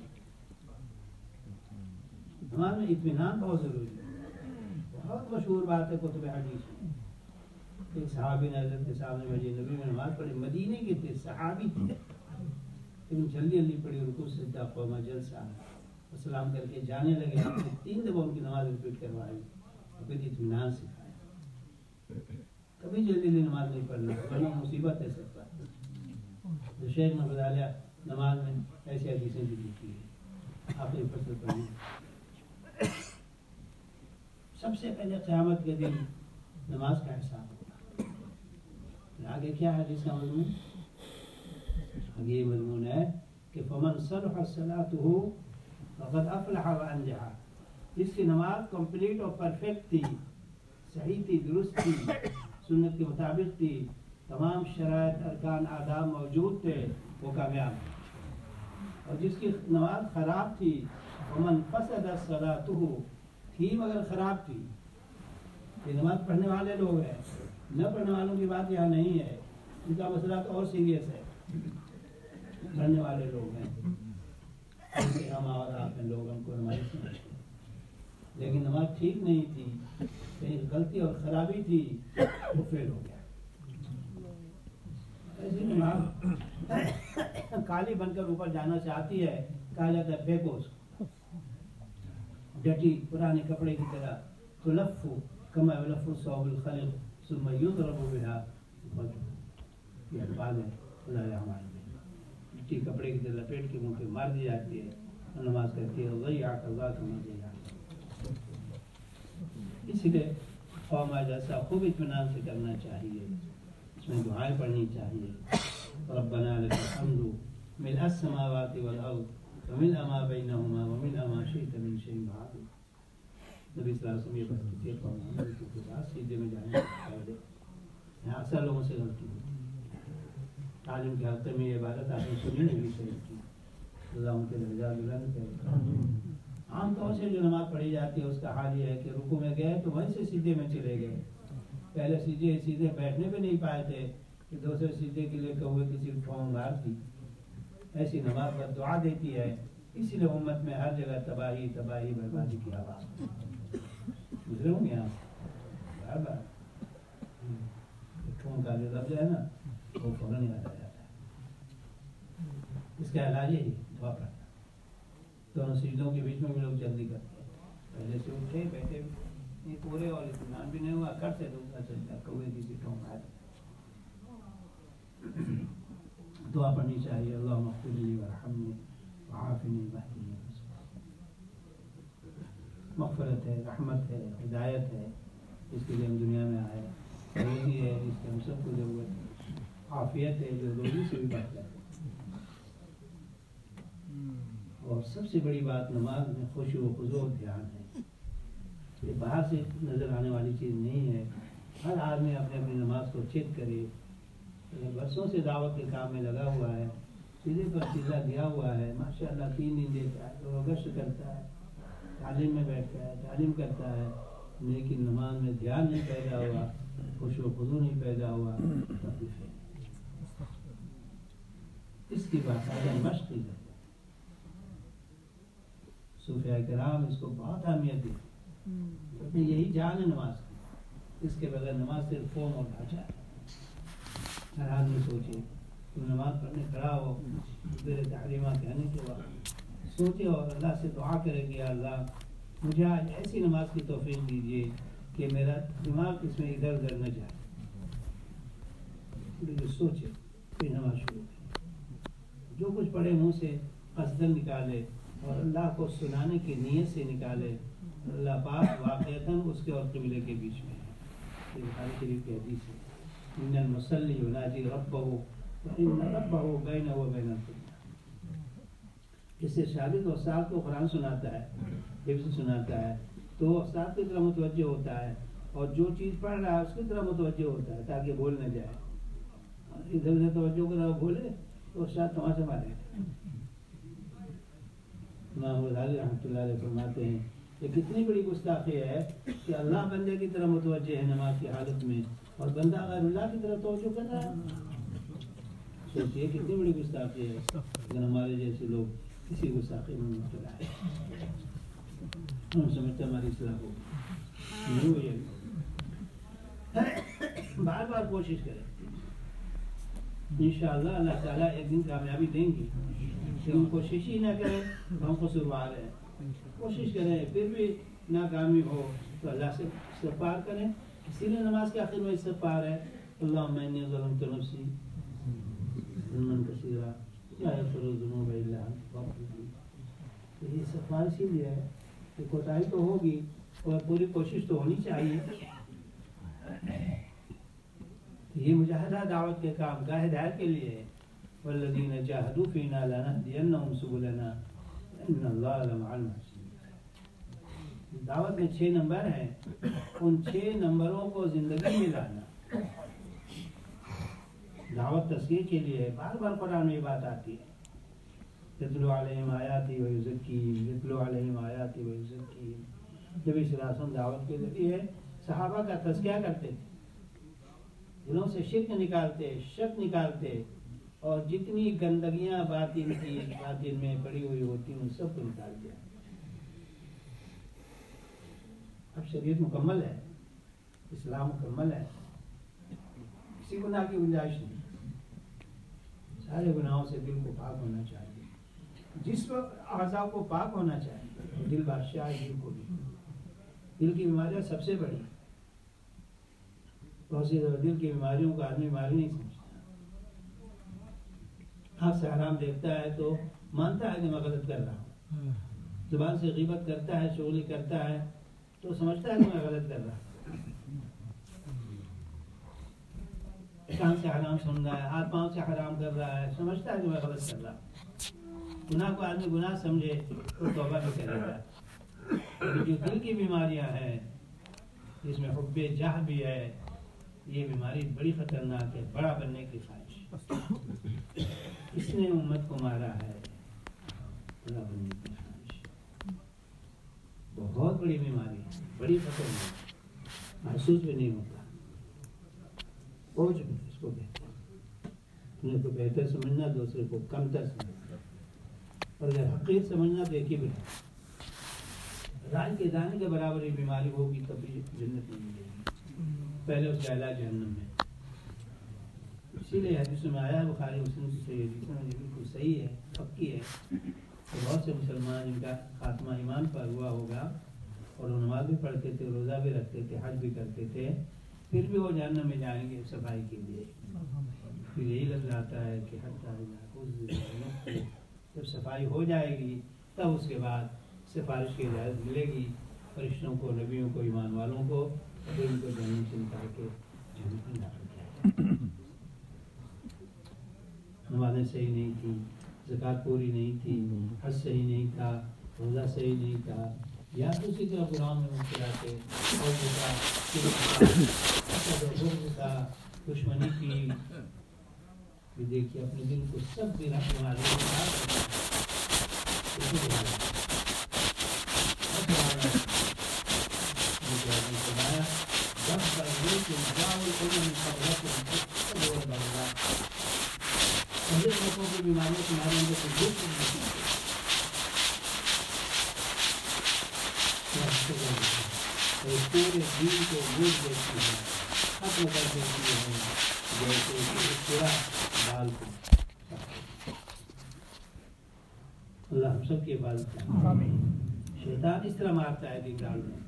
ہمارے میں اطمینان بہت ضروری ہے۔ بہت مشہور بات ہے کتب حدیث۔ ایک صحابی نے حضرت کے سامنے مسجد نبی میں نماز پڑھی، مدینے کے تھے، صحابی تھے۔ لیکن جلدی جلدی پڑھی رکو سجدہ قوما جلسہ سلام کر کے جانے لگے۔ آپ نے تین دفعہ ان کی نماز ریپیٹ کروائی۔ اور پھر اطمینان سکھایا کبھی جلدی جلدی نماز نہیں پڑھنا، ورنہ مصیبت ہے سب کا۔ تو شیخ محمد علیہ نماز میں ایسی حدیثیں بھی لکھی ہے آپ نے فصل پڑھی۔ سب سے پہلے قیامت کے دن نماز کا حساب ہوگا۔ آگے کیا ہے جس کا مضمون؟ آگے یہ مضمون ہے کہ فمن صلح صلاته فقد افلح وانجح جس کی نماز کمپلیٹ اور پرفیکٹ تھی، صحیح تھی، درست تھی سنت کے مطابق تھی۔ تمام شرائط، ارکان، آداب موجود تھے۔ وہ کامیاب اور جس کی نماز خراب تھی فمن فسد صلاته، تھی مگر خراب تھی۔ یہ نماز پڑھنے والے لوگ ہیں۔ نہ پڑھنے والوں کی بات یہاں نہیں ہے۔ ان کا مسئلہ تو اور سیریس ہے۔ پڑھنے والے لوگ ہیں۔ ہم اور آپ ہیں، لوگ ہم کو نماز لیکن نماز ٹھیک نہیں تھی۔ کہیں غلطی اور خرابی تھی، وہ فیل ہو گیا۔ ایسی کالی بن کر اوپر جانا چاہتی ہے، کہا جاتا ہے پھینکو اس کو ڈٹی پرانے کپڑے کی طرح تلفو، کما یلفو صوب الخلق، ثم یضرب بها یہ الفاظ ہے، خدا ہمارے میں مٹی کپڑے کی طرح لپیٹ کے منہ پہ مار دی جاتی ہے نماز کرتی ہے ضیعت اللہ کا مر جاتا اس لیے قوم جیسا خوب اطمینان سے کرنا چاہیے، اس میں دعائیں پڑھنی چاہیے۔ ربنا لك الحمد ملء السماوات والارض ومن ما بينهما ومن ما شئت من شيء بعد۔ نبی صلی اللہ علیہ وسلم یہ بات کہتے ہیں قوم کے بعد سیدھے میں جانے سے پہلے یہاں اکثر لوگوں سے غلطی ہوتی ہے۔ تعلیم کے حلقے میں یہ عبادت آپ نے سنی نہیں شریف اللہ ان کے درجات بلند کرے عام طور سے جو نماز پڑھی جاتی ہے، اس کا حال یہ ہے کہ رکو میں گئے تو وہیں سے سیدھے میں چلے گئے۔ پہلے سیدھے سیدھے بیٹھنے بھی نہیں پائے تھے کہ دوسرے سیدھے کے لیے کہوے کسی ٹھونگ مار تھی ایسی نماز پر دعا دیتی ہے۔ اسی لیے امت میں ہر جگہ تباہی تباہی، بربادی کی آواز۔ گزرے ہوں گے آپ؟ بار بار۔ ٹھونگ کا جو لفظ ہے نا، وہ فوراً یاد آ جاتا ہے۔ اس کا علاج یہی دعا کرنا دونوں سیدھوں کے بیچ میں بھی لوگ جلدی کرتے ہیں۔ پہلے سے اٹھے، بیٹھے، یہ پورے اور اطمینان بھی نہیں ہوا، کر سے دوسرا سجدہ، کوے کی پیٹوں کا دعا پڑھنی چاہیے۔ اللہ مغفر لی ورحمنی وعافنی بہدنی مغفرت ہے، رحمت ہے، ہدایت ہے۔ اس کے لیے ہم دنیا میں آئے روزی ہے جس کی ہم سب کو ضرورت ہے۔ عافیت ہے، جو روزی سے بھی بات کرتے اور سب سے بڑی بات نماز میں خوشی و خضو دھیان ہے۔ یہ باہر سے نظر آنے والی چیز نہیں ہے۔ ہر آدمی اپنے اپنی نماز کو چیک کرے۔ برسوں سے دعوت کے کام میں لگا ہوا ہے سیدھے پر سیدھا دیا ہوا ہے ماشاء اللہ تین دن دیتا ہے گشت کرتا ہے، تعلیم میں بیٹھتا ہے، تعلیم کرتا ہے، لیکن نماز میں دھیان نہیں پیدا ہوا، خوش و خضو نہیں پیدا ہوا تکلیف ہے۔ اس کی بات مشق کی ہے صوفیہ کرام اس کو بہت اہمیت دی یہی جان ہے نماز کی۔ اس کے بغیر نماز صرف فون اور ڈھانچہ ہے ہر آدمی سوچے تم نماز پڑھنے کھڑا ہو میرے تعلیمات کہنے کے بعد۔ سوچے اور اللہ سے دعا کرے گی اللہ مجھے آج ایسی نماز کی توفیق دیجیے کہ میرا دماغ اس میں ادھر ادھر نہ جائے۔ سوچے پھر نماز شروع کرے جو کچھ پڑھے منہ سے قصدن نکالے۔ اور اللہ کو سنانے کی نیت سے نکالے۔ اللہ پاک واقعتا اس کے اور قبلے کے بیچ میں ہے۔ یہ بخاری شریف کی حدیث ہے۔ ان المصلی یناجی ربہ وان ربہ بینہ و بین الدنیا۔ اس سے شاگرد استاد کو قرآن سناتا ہے حفظ سناتا ہے۔ تو استاد کی طرف متوجہ ہوتا ہے اور جو چیز پڑھ رہا ہے اس کی طرف متوجہ ہوتا ہے تاکہ بھول نہ جائے۔ ادھر ادھر توجہ کر بھولے تو استاد تماشا مارے۔ گا امام غزالی رحمۃ اللہ علیہ فرماتے ہیں یہ کتنی بڑی گستاخی ہے کہ اللہ بندے کی طرف متوجہ ہے نماز کی حالت میں اور بندہ غیر اللہ کی طرف توجہ کر رہا ہے۔ سوچیے کتنی بڑی گستاخی ہے اگر ہمارے جیسے لوگ کسی گستاخی میں مبتلا ہے ہم سمجھتے ہماری اصلاح ہو نہیں ہوئی بار بار کوشش کریں۔ انشاءاللہ اللہ تعالیٰ ایک دن کامیابی دیں گے۔ ہم کوشش ہی نہ کریں تو ہم قصوروار ہیں کوشش کریں پھر بھی ناکامی ہو تو اللہ سے استغفار کریں اسی لیے نماز کے آخر میں استغفار ہے اللہ میں ظلم تو نفسی ظلمن کثیرہ یا یغفر الذنوب الا انت یہ استغفار اسی لیے ہے کہ کوتاہی تو ہوگی اور پوری کوشش تو ہونی چاہیے یہ مجاہدہ دعوت کے کام کا ہدایت کے لیے ہے والذین جاہدوا فینا لنهدینهم سبلنا ان اللہ لمع المحسنین دعوت میں چھ نمبر ہیں، ان چھ نمبروں کو زندگی میں لانا۔ دعوت تصویر کے لیے بار بار قرآن میں یہ بات آتی ہے۔ یتلو علیہم آیاتی و یزکیم یتلو علیہم آیاتی و یزکیم جب اس راسم دعوت کے ذریعے صحابہ کا تذکیہ کرتے تھے۔ دلوں سے شرک نکالتے، شک نکالتے۔ اور جتنی گندگیاں باطن کی باطن میں پڑی ہوئی ہوتی ہیں، ان سب کو نکال دیا۔ اب شریعت مکمل ہے، اسلام مکمل ہے۔ کسی گناہ کی گنجائش نہیں۔ سارے گناہوں سے دل کو پاک ہونا چاہیے۔ جس وقت اعضاء کو پاک ہونا چاہیے، دل بادشاہ دل کو بھی۔ دل کی بیماریاں سب سے بڑی۔ بہت سی دل کی بیماریوں کو آدمی بیماری نہیں سمجھتا۔ آنکھ سے حرام دیکھتا ہے تو مانتا ہے کہ میں غلط کر رہا ہوں۔ زبان سے غیبت کرتا ہے، شغلی کرتا ہے، تو سمجھتا ہے کہ میں غلط کر رہا ہوں۔ کان سے حرام سن رہا ہے، ہاتھ پاؤں سے حرام کر رہا ہے، سمجھتا ہے کہ میں غلط کر رہا ہوں۔ گناہ کو آدمی گناہ سمجھے تو توبہ بھی کرے گا۔ جو دل کی بیماریاں ہیں، جس میں حب جاہ بھی ہے، یہ بیماری بڑی خطرناک ہے، بڑا بننے کی خواہش اس نے امت کو مارا ہے۔ بہت بڑی بیماری ہے، بڑی خطرناک محسوس بھی نہیں ہوتا۔ اوج اس کو کہتے ہیں۔ اپنے کو بہتر سمجھنا، دوسرے کو کمتر سمجھنا۔ اور اگر حقیقت سمجھنا تو ایک ہی بنا رائے کے دانے کے برابر یہ بیماری ہوگی تب بھی جنت نہیں ملے گی۔ پہلے اس کا علاج جہنم میں۔ اسی لیے حدیث میں آیا ہے بخاری مسلم سے حدیث میں یہ بالکل صحیح ہے، پکی ہے۔ کہ بہت سے مسلمان ان کا خاتمہ ایمان پر ہوا ہوگا اور وہ نماز بھی پڑھتے تھے، روزہ بھی رکھتے تھے، حج بھی کرتے تھے۔ پھر بھی وہ جہنم میں جائیں گے صفائی کے لیے۔ پھر یہی لگ جاتا ہے کہ حج جب صفائی ہو جائے گی، تب اس کے بعد سفارش کی اجازت ملے گی۔ فرشتوں کو، نبیوں کو، ایمان والوں کو پھر ان کو جہنم سے نکال کے جہنم میں داخل کیا جائے۔ گا۔ نمازیں صحیح نہیں تھیں، زکوٰۃ پوری نہیں تھی، حج صحیح نہیں تھا، روزہ صحیح نہیں تھا، یا اسی طرح غلام میں مبتلا تھے اچھا تھا دشمنی کی دیکھیے اپنے دل کو سب دن اپنے جب بلے کے جاؤ علم قبلت بنگلہ پہلے لوگوں کی بیماریاں تمہارے اندر سے دور کر دیتی ہیں۔ اور پورے دین کو بوجھ دیتی ہے ختم کر دیتی ہے جیسے کہ پورا بال کو اللہ ہم سب کی عبادت کرے شیطان اس طرح مارتا ہے دین ڈال میں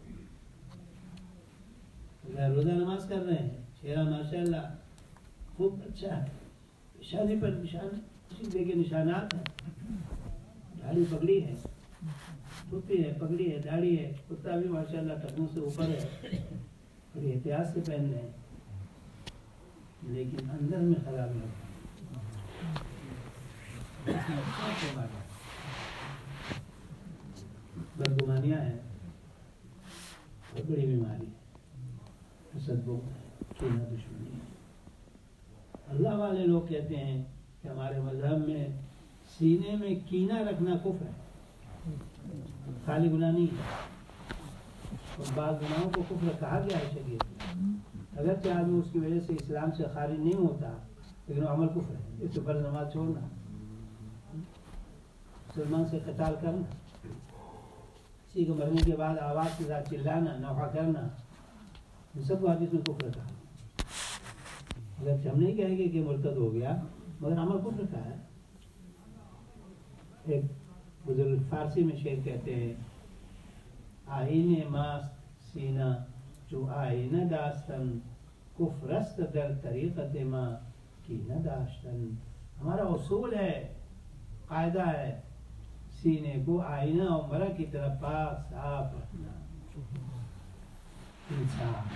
اللہ روزہ نماز کر رہے ہیں چہرہ ماشاء اللہ خوب اچھا ہے شادی پر نشان سیدھے کے نشانات ہیں۔ داڑھی پگڑی ہے۔ ٹوپی ہے، پگڑی ہے، داڑھی ہے۔ کتا بھی ماشاء اللہ ٹکنوں سے اوپر ہے۔ بڑی احتیاط سے پہن رہے ہیں۔ لیکن اندر میں خرابی ہے۔ بدگمانیاں ہیں۔ بہت بڑی بیماری ہے۔ حسد بغض ہے۔ کینہ دشمنی ہے۔ اللہ والے لوگ کہتے ہیں کہ ہمارے مذہب میں سینے میں کینہ رکھنا کفر ہے۔ خالی گناہ نہیں ہے۔ اور بعض گناہوں کو کفر کہا گیا ہے شریعت میں۔ اگرچہ آدمی اس کی وجہ سے اسلام سے خارج نہیں ہوتا، لیکن وہ عمل کفر ہے۔ اس سے پر نماز چھوڑنا۔ مسلمان سے قتال کرنا۔ کسی کو مرنے کے بعد آواز کے ساتھ چلانا، نوحہ کرنا، یہ سب حدیث میں کفر کہا اگر ہم نہیں کہیں گے کہ مرتد ہو گیا مگر عمل کفر کا ہے؟ ایک بزرگ فارسی میں شعر کہتے ہیں آئین ماست سینہ جو آئینہ داستن، کفرست در طریقت ما کی نہ داشتن ہمارا اصول ہے، قاعدہ ہے، سینے کو آئینہ اور مرا کی طرف پاک، صاف رکھنا۔ انسان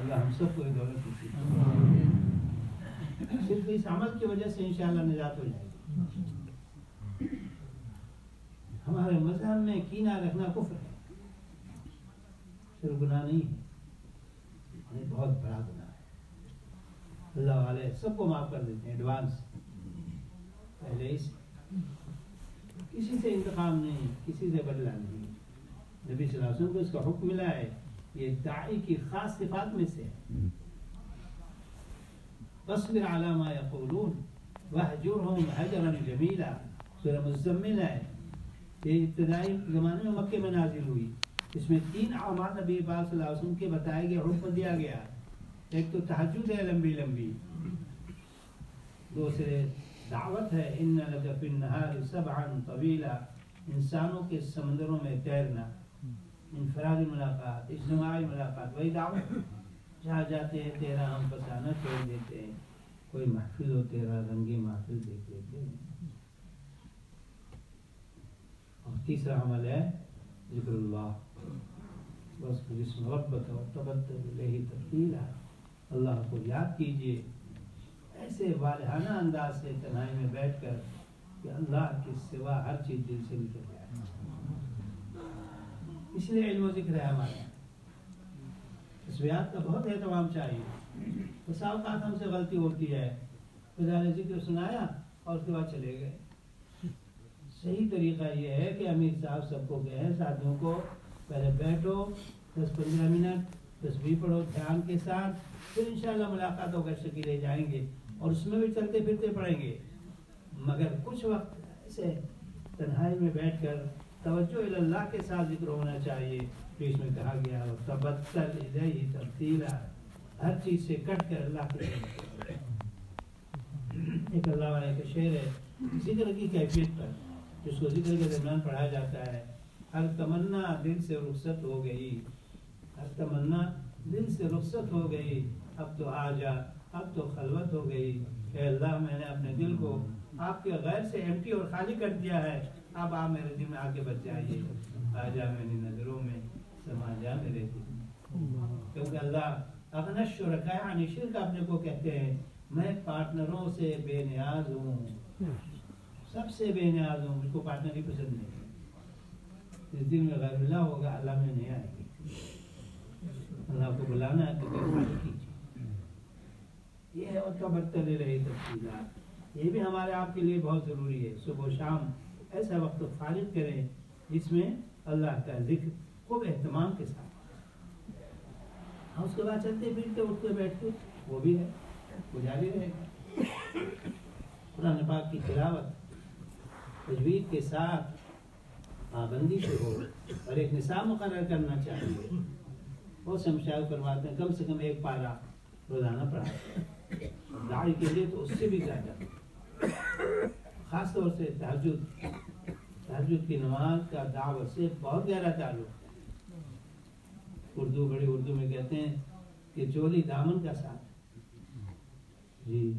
اللہ ہم سب کو دولت نصیب صرف اس عمل کی وجہ سے انشاءاللہ نجات ہو جائے گی۔ ہمارے مذہب میں کینہ رکھنا کفر ہے۔ صرف گناہ نہیں ہے۔ بہت بڑا گناہ ہے۔ اللہ والے سب کو معاف کر دیتے ہیں ایڈوانس پہلے اس کسی سے انتقام نہیں، کسی سے بدلہ نہیں۔ نبی صلی اللہ علیہ وسلم کو اس کا حکم ملا ہے، یہ داعی کی خاص صفات میں سے ہے۔ فاصبر على ما يقولون واهجرهم هجرا جميلا. سورہ مزمل ہے یہ ابتدائی زمانے میں مکے میں نازل ہوئی. اس میں تین اعمال نبی پاک صلی اللہ علیہ وسلم کے بتائے گئے، حکم دیا گیا. ایک تو تہجد ہے لمبی لمبی. دوسرے دعوت ہے ان لک فی النہار سبعا طویلا انسانوں کے سمندروں میں تیرنا. انفرادی ملاقات، اجتماعی ملاقات، وہی دعوت. ہے جہاں جاتے ہیں، تیرا ہم بتانا چھوڑ دیتے ہیں۔ کوئی محفل ہو، تیرا رنگی محفل دیکھ لیتے ہیں۔ اور تیسرا عمل ہے ذکر اللہ۔ بس جس محبت اور تبدل ہی تبدیل ہے اللہ کو یاد کیجیے ایسے والہانہ انداز سے تنہائی میں بیٹھ کر کہ اللہ کے سوا ہر چیز دل سے نکل جائے۔ اس لیے علم و ذکر ہے ہمارا تصویات کا بہت اہتمام چاہیے۔ بس اوقات ہم سے غلطی ہوتی ہے۔ خدا نے ذکر سنایا اور اس کے بعد چلے گئے۔ صحیح طریقہ یہ ہے کہ امیر صاحب سب کو کہیں ساتھیوں کو۔ پہلے بیٹھو، دس پندرہ منٹ تصویر پڑھو دھیان کے ساتھ۔ پھر انشاءاللہ ملاقات ہو کر شکیلے جائیں گے اور اس میں بھی چلتے پھرتے پڑھیں گے۔ مگر کچھ وقت ایسے تنہائی میں بیٹھ کر توجہ اللہ کے ساتھ ذکر ہونا چاہیے۔ جو اس میں کہا گیا اور تبتل الیہ تبتیلا ہر چیز سے کٹ کر اللہ کے ایک اللہ والے کا شعر ہے، ذکر کی کیفیت پر، جس کو ذکر کے درمیان پڑھا جاتا ہے۔ ہر تمنا دل سے رخصت ہو گئی۔ ہر تمنا دل سے رخصت ہو گئی۔ اب تو آ جا اب تو خلوت ہو گئی۔ اے اللہ، میں نے اپنے دل کو آپ کے غیر سے ایمٹی اور خالی کر دیا ہے۔ اب آپ میرے دل میں آگے بچ جائیے۔ آ جا میری نظروں میں سما جا میرے دل کیونکہ اپنا شرکا یعنی شرک اپنے کو کہتے ہیں، میں پارٹنروں سے بے نیاز ہوں۔ سب سے بے نیاز ہوں، مجھ کو پارٹنر ہی پسند نہیں۔ جس دن میں غیر اللہ ہوگا، اللہ میں نہیں آئے گی۔ اللہ کو بلانا ہے تو کیجیے۔ یہ ہے اور تبتلے رہی تفصیلات۔ یہ بھی ہمارے آپ کے لیے بہت ضروری ہے۔ صبح و شام ایسا وقت فارغ کریں جس میں اللہ کا ذکر خوب اہتمام کے ساتھ۔ ہاں اس کے بعد چلتے پھرتے اٹھتے بیٹھتے وہ بھی ہے وہ جاری رہے گا۔ قرآن پاک کی تلاوت، تجوید کے ساتھ پابندی سے ہو اور ایک نصاب مقرر کرنا چاہیے۔ بہت سے مشاہد کرواتے ہیں، کم سے کم ایک پارا روزانہ پڑھا۔ داڑھی کے لیے تو اس سے بھی زیادہ۔ خاص طور سے تحجد تحجد کی نماز کا دعوت سے بہت گہرا تعلق۔ ہے اردو بڑی اردو میں کہتے ہیں کہ چولی دامن کا ساتھ جی۔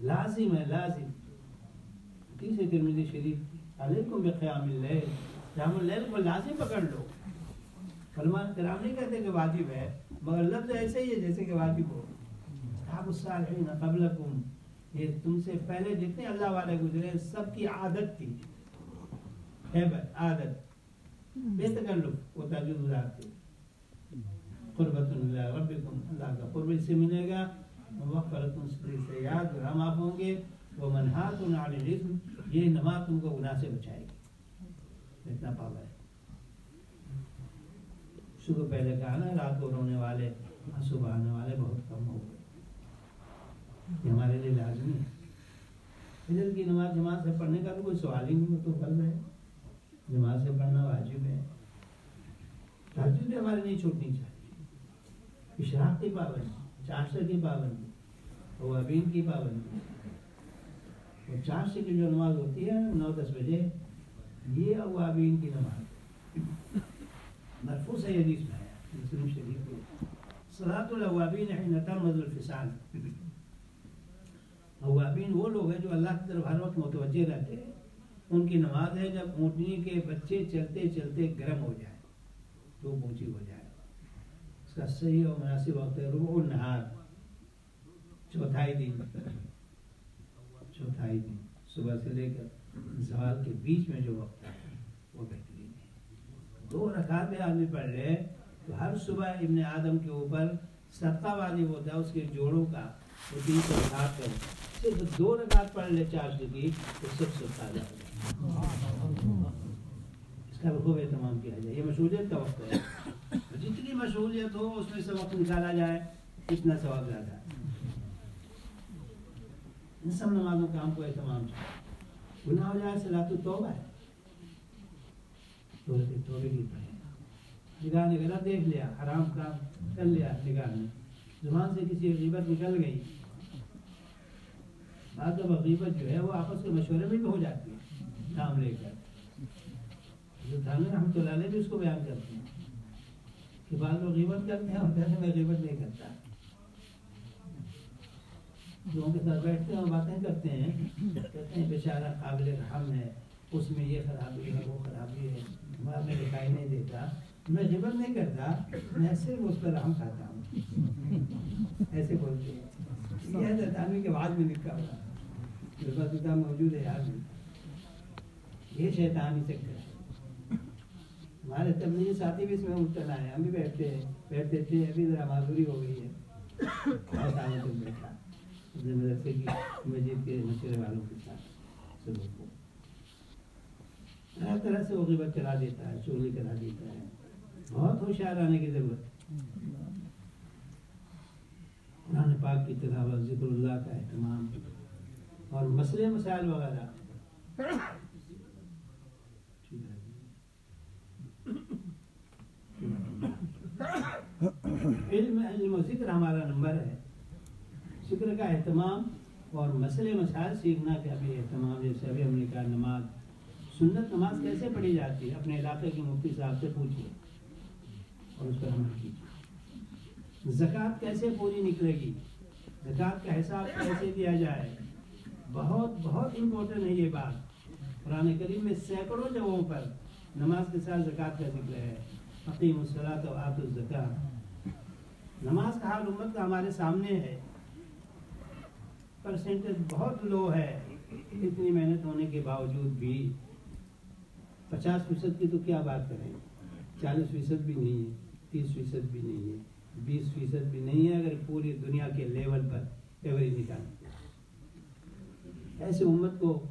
لازم ہے، لازم۔ تیسرے ترمیدی شریف علیکم بقیام اللیل۔ قیام اللیل کو لازم پکڑ لو۔ سلمان کرام نہیں کہتے کہ واجب ہے، مگر لفظ ایسے ہی ہے جیسے کہ واجب ہو۔ صحاب الصالحین قبلکم۔ یہ تم سے پہلے جتنے اللہ والے گزرے، سب کی عادت تھی۔ حیبت عادت۔ بے تکلف وہ تاجد گزارتے قربت اللہ ربکم اللہ کا قرب سے ملے گا وفرت سے یاد رحم آپ ہوں گے۔ وہ منحات علی یہ نماز تم کو گناہ سے بچائے گی۔ اتنا پاور ہے۔ صبح پہلے کہا نا، رات کو رونے والے، صبح آنے والے بہت کم ہو گئے۔ یہ ہمارے لیے لازمی ہے۔ فجر کی نماز، جماعت سے پڑھنے کا تو کوئی سوال ہی نہیں تو کل ہے۔ جماعت سے پڑھنا واجب ہے۔ تحجد بھی ہمارے نہیں چھوٹنی چاہیے۔ اشراق کی پابندی چاشر کی پابندی اوابین کی پابندی۔ اور چاشر کی جو نماز ہوتی ہے، نو دس بجے، یہ اوابین کی نماز۔ مرفوع ہے حدیث میں؟ ہے مسلم شریف میں صلاۃ الاوابین حين ترمز الفسان اوابین وہ لوگ ہیں جو اللہ کی طرف ہر وقت متوجہ رہتے ہیں۔ ان کی نماز ہے، جب اونٹنی کے بچے چلتے چلتے گرم ہو جائے، تو اونچی ہو جائے۔ کا صحیح اور مناسب وقت ہے ربع النہار، چوتھائی دن۔ چوتھائی دن۔ صبح سے لے کر زوال کے بیچ میں جو وقت ہے، وہ بہترین ہے۔ دو رکعت میں آدمی پڑھ لے، تو ہر صبح ابن آدم کے اوپر صدقہ واجب ہوتا ہے اس کے جوڑوں کا وہ تین سو سات کر صرف دو رکعت پڑھ لے چار سو کی، تو سب سے تازہ ہو جائے اس کا خوب اہتمام کیا جائے۔ یہ مشغولیت کا وقت ہے۔ جتنی مشغولیت ہو، اس میں سے وقت نکالا جائے، اتنا ثواب زیادہ ہے۔ ان سب نمازوں کا ہم کو اہتمام چاہیے۔ گناہ ہو جائے سلا تو توبہ ہے۔ توبہ توبہ کی پڑھے نگاہ نے غلط دیکھ لیا، حرام کام کر لیا نگاہ نے زبان سے کسی غیبت نکل گئی بعض دفعہ غیبت جو ہے، وہ آپس کے مشورے میں بھی ہو جاتی ہے نام لے کر۔ جو تھانے رحمۃ اللہ علیہ بھی اس کو بیان کرتے ہیں۔ کہ بعض لوگ غیبت کرتے ہیں اور کہتے ہیں میں غیبت نہیں کرتا۔ لوگوں کے ساتھ بیٹھتے ہیں اور باتیں کرتے ہیں، کہتے ہیں بیچارہ قابل رحم ہے، اس میں یہ خرابی ہے، وہ خرابی ہے، بعد میں دکھائی نہیں دیتا۔ میں غیبت نہیں کرتا، میں صرف اس پر رحم کھاتا ہوں۔ ایسے بولتے ہیں۔ یہ حضرت آدمی کے بعد میں لکھا ہوا۔ میرے پاس کتاب موجود ہے یاد میں۔ یہ شیطانی چکر ہے۔ ہمارے تبلیغی ساتھی بھی اس میں مبتلا ہے ہم بھی بیٹھتے ہیں۔ بیٹھتے تھے، ابھی ذرا معذوری ہو گئی ہے۔ اپنے مدرسے کی مسجد کے مشورے والوں کے ساتھ سب کو۔ ہر طرح سے وہ کرا دیتا ہے، چوری کرا دیتا ہے۔ بہت ہوشیار آنے کی ضرورت ہے۔ قرآن پاک کی تلاوت، ذکر اللہ کا اہتمام اور مسئلے، مسائل وغیرہ۔ علم علم و ذکر ہمارا نمبر ہے۔ ذکر کا اہتمام اور مسئلے مسائل سیکھنا کا بھی اہتمام، جیسے ابھی ہم نے کہا نماز، سنت نماز کیسے پڑھی جاتی ہے؟ اپنے علاقے کے مفتی صاحب سے پوچھیے اور اس پر عمل کیجیے زکوٰۃ کیسے پوری نکلے گی؟ زکوٰۃ کا حساب کیسے دیا جائے؟ بہت بہت امپورٹنٹ ہے یہ بات۔ قرآن کریم میں سینکڑوں جگہوں پر نماز کے ساتھ زکوٰۃ کا ذکر ہے۔ حقیم الصلاۃ و آت الزکات نماز کا حال امت کا ہمارے سامنے ہے۔ پرسنٹیج بہت لو ہے۔ اتنی محنت ہونے کے باوجود بھی پچاس فیصد کی تو کیا بات کریں؟ چالیس فیصد بھی نہیں ہے، تیس فیصد بھی نہیں ہے، بیس فیصد بھی نہیں ہے اگر پوری دنیا کے لیول پر ایوریج نکالیں ایسے امت کو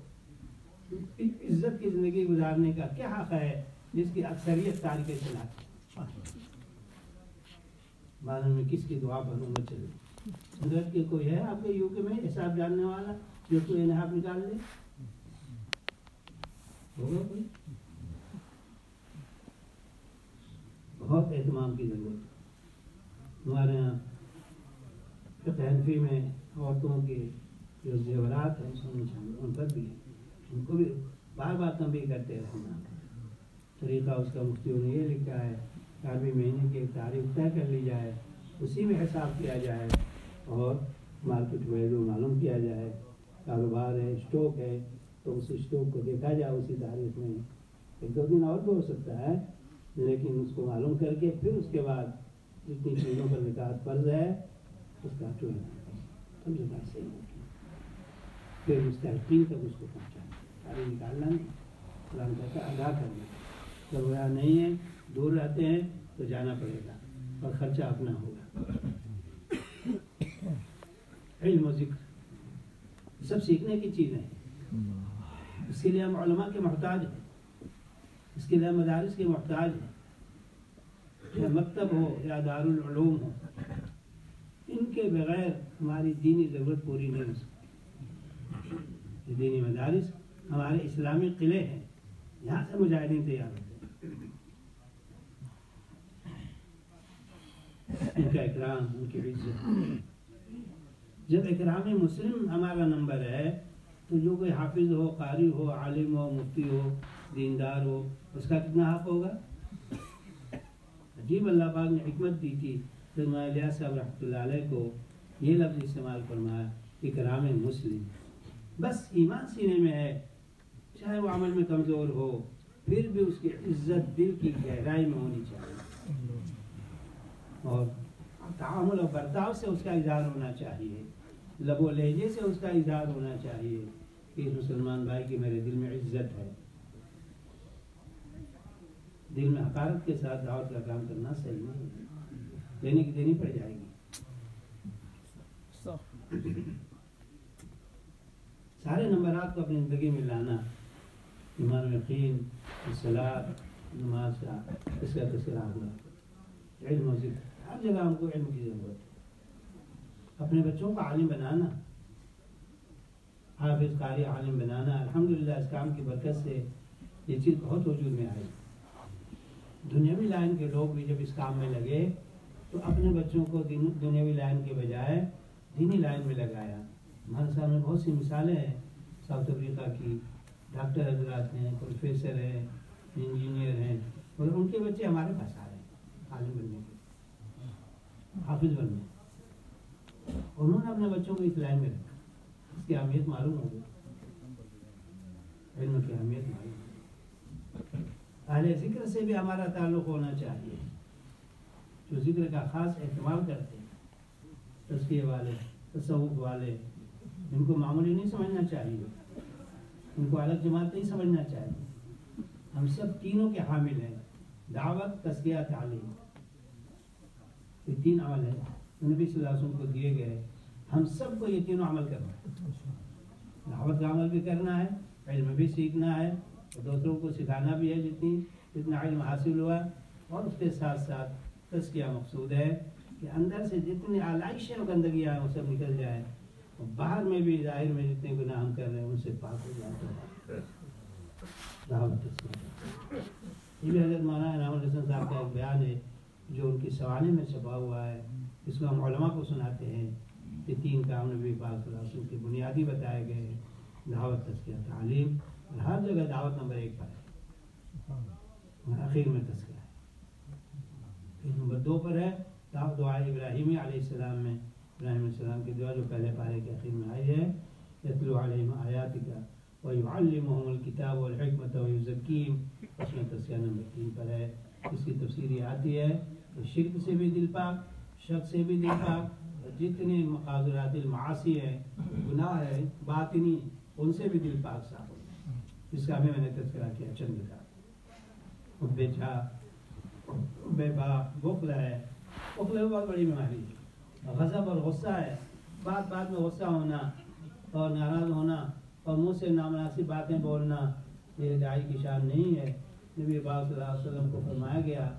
عزت کی زندگی گزارنے کا کیا حق ہے؟ جس کی اکثریت تاریخ چلاتی بعد میں کس کی دعا پر امت چلے۔ حضرت کے کوئی ہے آپ کے یو کے میں حساب جاننے والا جو کوئی انحاب نکال دے؟ ہوگا کوئی؟ بہت اہتمام کی ضرورت ہمارے یہاں فقہ میں عورتوں کے جو زیورات ہیں سونے چاندی ان پر بھی ان کو بھی بار بار تنبیہ کرتے رہنا۔ طریقہ اس کا مفتیوں نے یہ لکھا ہے کہ مہینے کی تاریخ طے کر لی جائے، اسی میں حساب کیا جائے اور مارکیٹ ویلو معلوم کیا جائے، کاروبار ہے اسٹاک ہے، تو اس اسٹاک کو دیکھا جائے، اسی تاریخ میں ایک دو دن اور بھی ہو سکتا ہے، لیکن اس کو معلوم کر کے پھر اس کے بعد جتنی چیزوں پر نکاح فرض ہے، اس کا چونا سمجھ بات صحیح ہوگی پھر مستحقین تک اس کو پہنچانا سارے نکالنا نہیں، قرآن کہتا ادا کرنا۔ جب نہیں ہے دور رہتے ہیں تو جانا پڑے گا اور خرچہ اپنا ہوگا۔ علم و ذکر سب سیکھنے کی چیزیں ہیں اس کے لیے ہم علماء کے محتاج ہیں۔ اس کے لیے مدارس کے محتاج ہیں۔ یا مکتب ہو یا دارالعلوم ہو۔ ان کے بغیر ہماری دینی ضرورت پوری نہیں ہو سکتی۔ یہ دینی مدارس ہمارے اسلامی قلعے ہیں۔ یہاں سے مجاہدین تیار ہوتے ہیں۔ ان کا اکرام، ان کی عزت۔ جب اکرام مسلم ہمارا نمبر ہے، تو جو کوئی حافظ ہو، قاری ہو، عالم ہو، مفتی ہو، دیندار ہو، اس کا کتنا حق ہوگا؟ عجیب اللہ پاک نے حکمت دی تھی، پھر میں صاحب رحمۃ اللہ علیہ کو یہ لفظ استعمال فرمایا، اکرام مسلم۔ بس ایمان سینے میں ہے، چاہے وہ عمل میں کمزور ہو، پھر بھی اس کی عزت دل کی گہرائی میں ہونی چاہیے۔ اور تعامل اور برتاؤ سے اس کا اظہار ہونا چاہیے۔ لب و لہجے سے اس کا اظہار ہونا چاہیے کہ اس مسلمان بھائی کی میرے دل میں عزت ہے۔ دل میں حقارت کے ساتھ دعوت کا کام کرنا صحیح نہیں دینے کی دینی پڑ جائے گی۔ سارے نمبرات کو اپنی زندگی میں لانا۔ ایمان یقین اصلاح نماز کا اس کا تذکرہ ہوا علم و ذکر۔ ہر جگہ ہم کو علم کی ضرورت ہے۔ اپنے بچوں کو عالم بنانا، حافظ، قاری، عالم بنانا، الحمدللہ، اس کام کی برکت سے یہ چیز بہت وجود میں آئی۔ دنیاوی لائن کے لوگ بھی جب اس کام میں لگے تو اپنے بچوں کو دنیاوی لائن کے بجائے دینی لائن میں لگایا۔ ہمارے سامنے بہت سی مثالیں ہیں۔ ساؤتھ افریقہ کی ڈاکٹر حضرات ہیں، پروفیسر ہیں، انجینئر ہیں، اور ان کے بچے ہمارے پاس آ رہے ہیں، عالم بننے کے حافظ بننے انہوں نے اپنے بچوں کو اس لائن میں رکھا۔ اس کی اہمیت معلوم ہو علم کی اہمیت معلوم اہل ذکر سے بھی ہمارا تعلق ہونا چاہیے۔ جو ذکر کا خاص اہتمام کرتے ہیں تذکیے والے، تصوف والے، ان کو معمولی نہیں سمجھنا چاہیے۔ ان کو الگ جماعت نہیں سمجھنا چاہیے۔ ہم سب تینوں کے حامل ہیں۔ دعوت، تذکیہ، تعلیم۔ یہ تین عمل ہیں۔ نبی صلی اللہ علیہ وسلم کو دیے گئے ہم سب کو یہ تینوں عمل کرنا ہے۔ دعوت کا عمل بھی کرنا ہے، علم بھی سیکھنا ہے۔ اور دوسروں کو سکھانا بھی ہے، جتنی جتنا علم حاصل ہوا۔ اور اس کے ساتھ ساتھ تذکیہ مقصود ہے کہ اندر سے جتنی آلائشیں اور گندگیاں ہیں وہ سب نکل جائیں، اور باہر میں بھی، ظاہر میں جتنے گناہ ہم کر رہے ہیں، ان سے پاک ہو جائیں۔ تو دعوت یہ بھی حضرت مولانا انعام الحسن صاحب کا ایک بیان ہے۔ جو ان کی سوانے میں چھپا ہوا ہے، اس کو ہم علماء کو سناتے ہیں کہ تین کام نبی پاک صلی اللہ علیہ وسلم کے بنیادی بتائے گئے ہیں، دعوت تذکیہ تعلیم، اور ہر جگہ دعوت نمبر ایک پر ہے۔ اور آخر میں تذکیہ ہے۔ پھر نمبر دو پر ہے، دعوت دعا ابراہیم علیہ السلام میں، ابراہیم علیہ السلام کی دعا جو پہلے پارے کے آخر میں آئی ہے، یتلو علیہم آیات کا وَيُعَلِّمُهُمُ الْكِتَابَ وَالْحِكْمَةَ وَيُزَكِّيهِمْ اس میں تذکیہ نمبر تین پر ہے۔ اس کی تفسیر یہ آتی ہے۔ شرک سے بھی دل پاک شک سے بھی دل پاک جتنے مقاضرات المعاصی ہے گناہ ہے باطنی ان سے بھی دل پاک صاف ہو جائے اس کا بھی میں نے تذکرہ کیا، چند کا۔ بے چاہ بے باک بخل ہے۔ بخل بہت بڑی بیماری ہے۔ غضب اور غصہ ہے۔ بات بات میں غصہ ہونا اور ناراض ہونا اور منہ سے نامناسب باتیں بولنا یہ دائی کی شان نہیں ہے۔ نبی صلی اللہ علیہ وسلم کو فرمایا گیا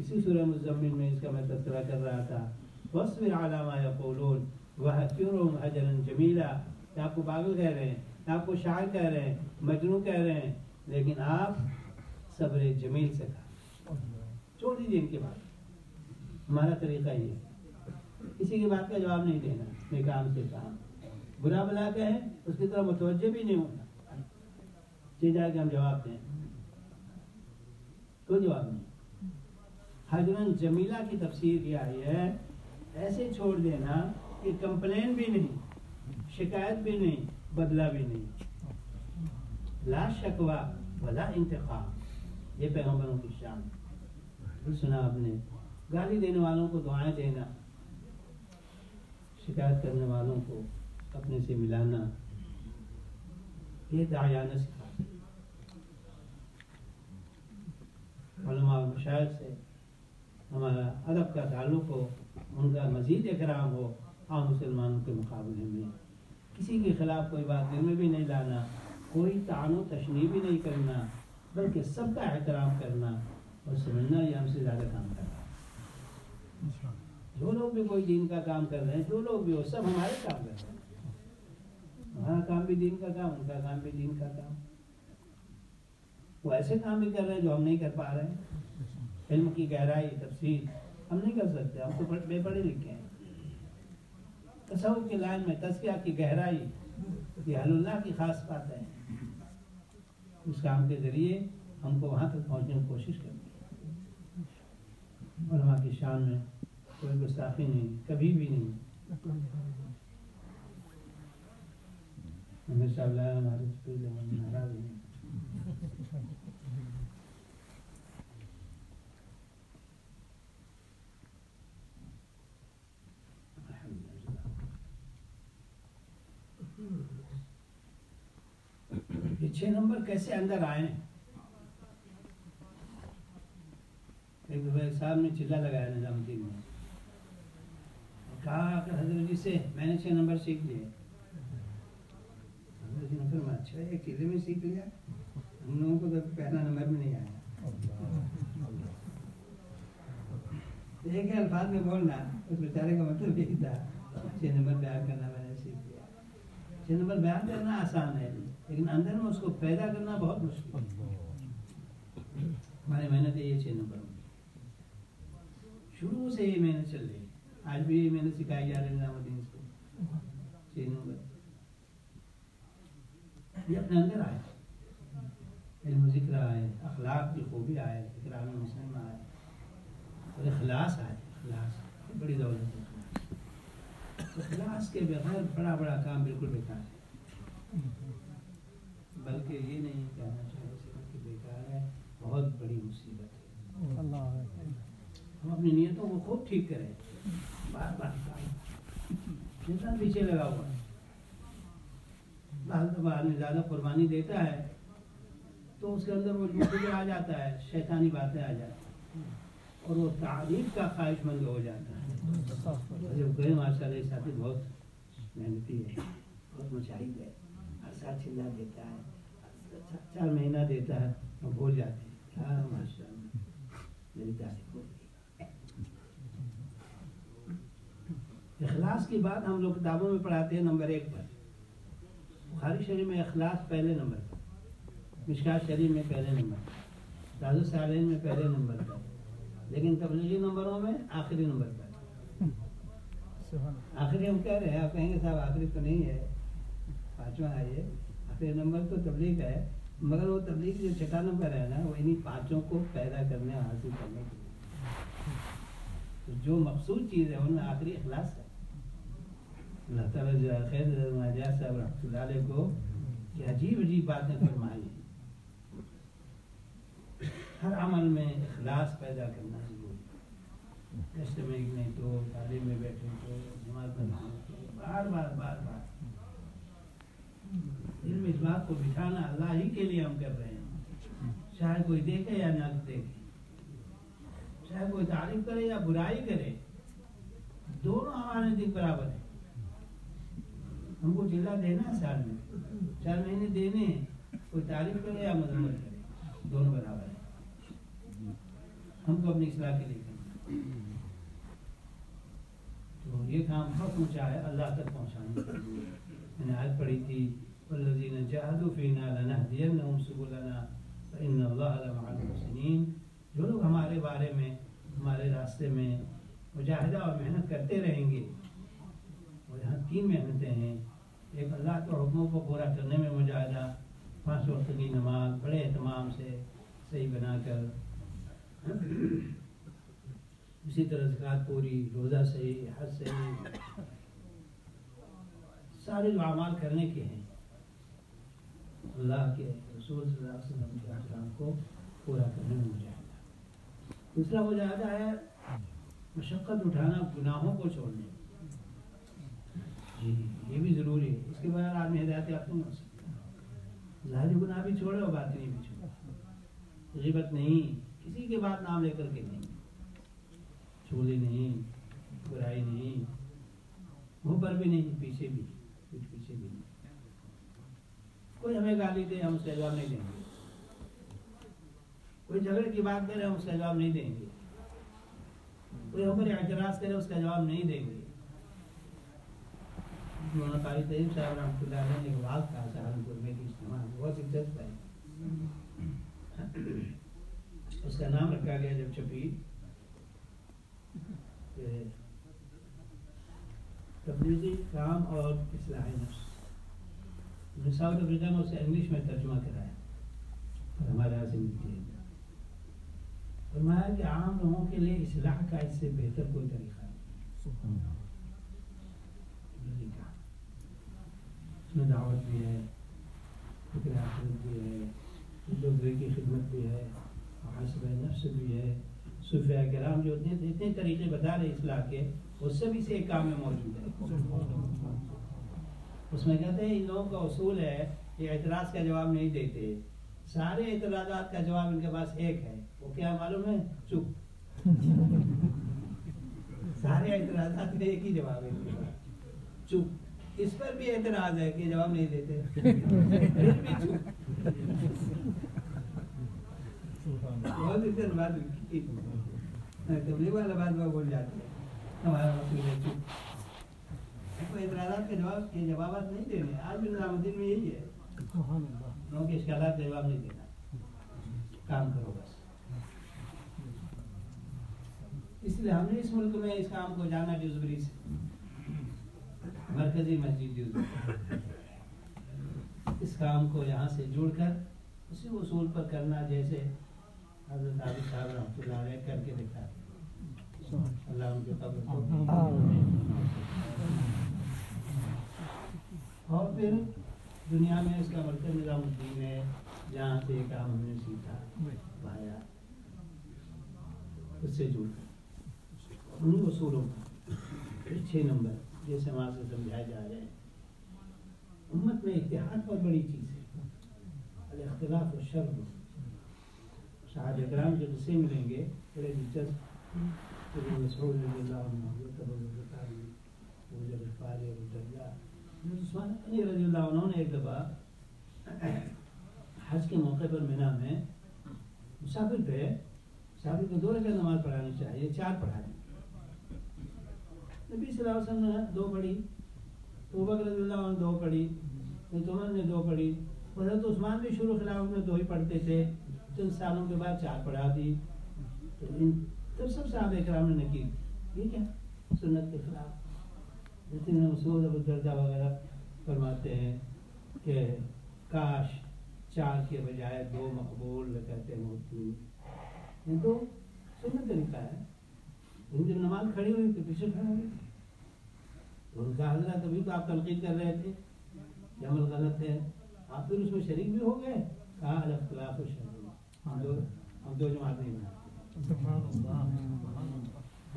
اسی سورہ مزمل میں اس کا میں تذکرہ کر رہا تھا۔ وصبر على ما يقولون وهجرهم هجرا جميلا۔ آپ کو پاگل کہہ رہے ہیں آپ کو شاعر کہہ رہے ہیں، مجنون کہہ رہے ہیں، لیکن آپ صبر جمیل سے کہا۔ چھوڑ دیجیے ان کے بات۔ ہمارا طریقہ یہ ہے۔ کسی کی بات کا جواب نہیں دینا میں کام سے کام برا بلا کے ہے اس کی طرف متوجہ بھی نہیں ہونا۔ یہ جائے کہ ہم جواب دیں۔ کوئی جواب نہیں۔ حجرن جمیلہ کی تفسیر یہ آئی ہے، ایسے چھوڑ دینا کہ کمپلین بھی نہیں، شکایت بھی نہیں، بدلہ بھی نہیں۔ لا شکوا ولا انتقام یہ پیغمبروں کی شان۔ سنا آپ نے، گالی دینے والوں کو دعائیں دینا، شکایت کرنے والوں کو اپنے سے ملانا، یہ دعیانہ سکھا علماء مشاہد سے ہمارا ادب کا تعلق ہو، ان کا مزید اکرام ہو، عام مسلمانوں کے مقابلے میں کسی کے خلاف کوئی بات دل میں بھی نہیں لانا، کوئی تعان و تشنی بھی نہیں کرنا، بلکہ سب کا احترام کرنا اور سمجھنا یہ ہم سے زیادہ کام کر رہا ہے۔ جو لوگ بھی کوئی دین کا کام کر رہے ہیں، جو لوگ بھی ہو، سب ہمارے کام کر رہے ہیں۔ ہمارا کام بھی دین کا کام ان کا کام بھی دین کا کام وہ ایسے کام بھی کر رہے ہیں جو ہم نہیں کر پا رہے ہیں۔ علم کی گہرائی، تفصیل ہم نہیں کر سکتے، ہم تو بے پڑھے لکھے ہیں۔ تصور کی لائن میں تذکیہ کی گہرائی یہ حل اللہ کی خاص بات ہے۔ اس کام کے ذریعے ہم کو وہاں تک پہنچنے کی کوشش کرنی ہے۔ علماء کی شان میں کوئی گستاخی نہیں، کبھی بھی نہیں۔ ہمیشہ اللہ ہمارے پہلے ناراض نہیں۔ یہ چھ نمبر کیسے اندر آئے ایک دفعہ صاحب نے چلا لگایا نظام الدین میں کہا کہ حضرت جی سے میں نے چھ نمبر سیکھ لیے حضرت جی نے فرمایا اچھا ایک چیزیں میں سیکھ لیا۔ ہم لوگوں کو تو پہلا نمبر میں نہیں آیا۔ ایک الفاظ میں بولنا، اس بیچارے کا مطلب یہی تھا، چھ نمبر بیان کرنا میں نے سیکھ لیا۔ چھ نمبر بیان کرنا آسان ہے۔ لیکن اندر میں اس کو پیدا کرنا بہت مشکل ہماری محنت یہ چھ نمبر۔ شروع سے یہ محنت چل رہی ہے۔ آج بھی یہ محنت سکھائی جا رہی نظام الدین کو چھ نمبر۔ یہ اپنے اندر آئے۔ علم ذکر آئے، اخلاق کی خوبی آئے اکرام مسلم آئے۔ اور اخلاص آئے، اخلاص۔ بڑی دولت ہے اخلاص کے بغیر بڑا بڑا کام بالکل بیکار ہے۔ بلکہ یہ نہیں کہنا چاہیے صرف کہ بیکار ہے بہت بڑی مصیبت ہے۔ ہم اپنی نیتوں کو خوب ٹھیک کریں۔ بار بار انسان پیچھے لگا ہوا ہے۔ بعض دفعہ آدمی زیادہ قربانی دیتا ہے تو اس کے اندر وہ جو آ جاتا ہے شیطانی باتیں آ جاتی ہیں۔ اور وہ تعریف کا خواہش مند ہو جاتا ہے۔ جب گئے ماشاء اللہ ساتھی بہت محنتی ہے بہت مچائی گئے سال چلا دیتا ہے۔ چار مہینہ دیتا ہے وہ بھول جاتے ہیں۔ کیا ماشاء اللہ۔ میری تعریف ہو گئی اخلاص کی بات ہم لوگ کتابوں میں پڑھاتے ہیں نمبر ایک پر۔ بخاری شریف میں اخلاص پہلے نمبر پر۔ مشکات شریف میں پہلے نمبر پر۔ راز الصالحین میں پہلے نمبر پر۔ لیکن تبلیغی نمبروں میں آخری نمبر پر۔ آخری ہم کہہ رہے ہیں آپ کہیں گے صاحب آخری تو نہیں ہے۔ پانچواں ہے یہ۔ آخری نمبر تو تبلیغ ہے۔ مگر وہ تبلیغ جو چھٹا نمبر ہے نا، وہ انہیں پانچوں کو پیدا کرنے حاصل کرنے کے لیے۔ تو جو مقصود چیز ہے، ان میں آخری اخلاص ہے۔ اللہ تعالیٰ جو خیر ناجاز صاحب رحمۃ اللہ علیہ کو کہ عجیب عجیب باتیں فرمائی ہیں۔ ہر عمل میں اخلاص پیدا کرنا ضروری ہے۔ میں تو، تعلیم میں بیٹھے تو نماز پڑھنا بار بار بار بار۔ دل میں اس بات کو بٹھانا اللہ ہی کے لیے ہم کر رہے ہیں۔ چاہے کوئی دیکھے یا نہ دیکھے۔ چاہے کوئی تعریف کرے یا برائی کرے، دونوں ہمارے دل برابر ہیں۔ ہم کو جلا دینا ہے سال میں۔ چار مہینے دینے ہیں، کوئی تعریف کرے یا مذمت کرے، دونوں برابر ہیں۔ ہم کو اپنی اصلاح کے لیے کرنا تو یہ کام بہت اونچا ہے، اللہ تک پہنچانے میں نے آج پڑھی تھی۔ والذین جاہدوا فینا لنہدینہم سبلنا فإن اللہ لمع المحسنین جو لوگ ہمارے بارے میں، ہمارے راستے میں مجاہدہ اور محنت کرتے رہیں گے اور یہاں تین محنتیں ہیں۔ ایک اللہ کے حکموں کو پورا کرنے میں مجاہدہ، پانچ وقت کی نماز، بڑے اہتمام سے صحیح بنا کر۔ اسی طرح زکات پوری، روزہ صحیح، حج صحیح، سارے جو اعمال کرنے کے ہیں۔ اللہ کے رسول صلی اللہ علیہ وسلم کے احکام کو پورا کرنے میں مجاہدہ دوسرا مجاہدہ ہے مشقت اٹھانا، گناہوں کو چھوڑنے جی یہ بھی ضروری ہے۔ اس کے بغیر آدمی ہدایت یافتہ نہیں ہو سکتا۔ ظاہری گناہ بھی چھوڑے اور باطنی بھی چھوڑے۔ غیبت نہیں، کسی کے بات نام لے کر کے نہیں۔ چولی نہیں، برائی نہیں، منہ پر بھی نہیں، پیچھے بھی کچھ پیچھے بھی نہیں کوئی ہمیں گالی دے، ہم اس کا جواب نہیں دیں گے۔ کوئی جھگڑے کی بات کرے، ہم اس کا جواب نہیں دیں گے۔ کوئی ہم پر اعتراض کرے اس کا جواب نہیں دیں گے۔ مولانا قاری طیب صاحب رحمۃ اللہ علیہ نے ایک بات کہا سہارنپور میں کہ اجتماع میں بہت دلچسپ ہے۔ اس کا نام رکھا گیا جب چھپی کہ تبلیغی کام اور اصلاح نفس۔ ساؤتھ افریقہ میں اسے انگلش میں ترجمہ کرایا۔ اور ہمارے یہاں سے ملتی ہے فرمایا کہ عام لوگوں کے لیے اصلاح کا اس سے بہتر کوئی طریقہ نہیں۔ اس میں دعوت بھی ہے فکر آخرت بھی ہے دوسرے کی خدمت بھی ہے محاسبہ نفس بھی ہے۔ صوفیہ کرام جو اتنے اتنے طریقے بتا رہے اصلاح کے وہ سب اسی ایک کام میں موجود ہے۔ اس میں کہتے ہیں ان لوگوں کا اصول ہے کہ اعتراض کا جواب نہیں دیتے۔ سارے اعتراضات کا جواب ان کے پاس ایک ہے۔ وہ کیا معلوم ہے؟ چپ۔ [LAUGHS] سارے اعتراضات کا ایک ہی جواب ہے۔ چپ۔ اس پر بھی اعتراض ہے کہ جواب نہیں دیتے۔ پھر بھی چپ۔ بہت بات کی۔ تبلیغ والا بات وہ بول جاتے ہیں۔ ہمارا چپ۔ کو اعتراضات کے جواب کے جوابات نہیں دینے آج بھی نظام الدین میں یہی ہے لوگوں کے اشکالات کا جواب نہیں دینا کام کرو بس اس لیے ہم نے اس ملک میں اس کام کو جانا ڈیوزبری سے مرکزی مسجد ڈیوزبری اس کام کو یہاں سے جوڑ کر اسی اصول پر کرنا جیسے حضرت عابد صاحب رحمۃ اللہ علیہ کر کے دکھاتے اللہ ان کے قبر کو اور پھر دنیا میں اس کا مرکز نظام الدین ہے، جہاں سے یہ کام ہم نے سیکھا، پایا۔ اس سے جڑ کر۔ ان اصولوں کا چھ نمبر، جیسے وہاں سے سمجھائے جا رہے ہیں امت میں اتحاد بہت بڑی چیز ہے۔ الاختلاف و شرم صاحب اکرام کے قصے ملیں گے، بڑے دلچسپ۔ ابن مسعود رضی اللہ عنہ، حضرت ابو بکر، ابو ذر الغفاری رضی اللہ عنہ نے ایک دفعہ حج کے موقع پر مینا میں مسافر پہ مسافر کو دو رکعت نماز پڑھانی چاہیے، چار پڑھا دیں نبی صلی اللہ علیہ وسلم نے دو پڑھی تو بکر رضی اللہ عنہ دو پڑھی، حضرت عمر نے دو پڑھی۔ حضرت عثمان بھی شروع خلافت میں دو ہی پڑھتے تھے، چند سالوں کے بعد چار پڑھا دی۔ تو ان تب سب صحابہ کرام نے کی یہ کیا؟ سنت کے خلاف۔ جیسے مسعود ابو الدرداء وغیرہ فرماتے ہیں کہ کاش چار کے بجائے دو مقبول کہتے ہوتی یہ تو سنت طریقہ ہے۔ ان جب نماز کھڑی ہوئی تو پیچھے کھڑا ہوئی تو ان کا حضرت ابھی تو آپ تنقید کر رہے تھے۔ کہ عمل غلط ہے۔ آپ پھر اس میں شریک بھی ہو گئے۔ کہا و شریک ہم دو ہم دو جماعت نہیں بناتے۔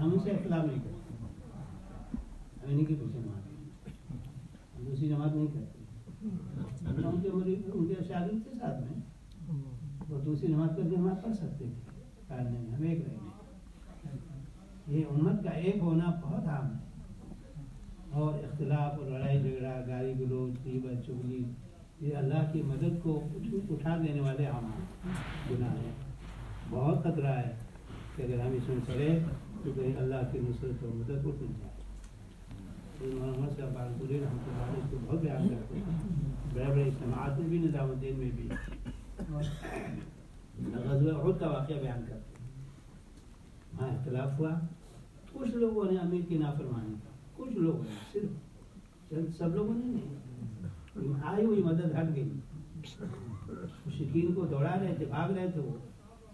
ہم ان سے اختلاف نہیں کرتے۔ ہم انہیں کے پیچھے ہم دوسری جماعت نہیں کرتے۔ ان کے ان کے شادی تھے ساتھ میں وہ دوسری جماعت کر کے نماز پڑھ سکتے تھے کہا نہیں ہم ایک رہیں گے یہ امت کا ایک ہونا بہت عام ہے۔ اور اختلاف اور لڑائی جھگڑا، گالی گلوچ غیبت چگلی، یہ اللہ کی مدد کو اٹھا دینے والے عام گناہ ہیں۔ بہت خطرہ ہے کہ اگر ہم اس میں چلے تو کہیں اللہ کی نصرت اور مدد اٹھ جائے محمد صاحب بالپوری رحمۃ اللہ علیہ اس کو بہت بیان کرتے ہیں بڑے بڑے اجتماعات میں بھی نظام الدین میں بھی غزوہ احد کا واقعہ بیان کرتے ہیں وہاں اختلاف ہوا کچھ لوگوں نے امیر کی نافرمانی کی کچھ لوگوں نے صرف چند سب لوگوں نے نہیں آئی ہوئی مدد ہٹ گئی مشکین کو دوڑا رہے تھے بھاگ رہے تھے وہ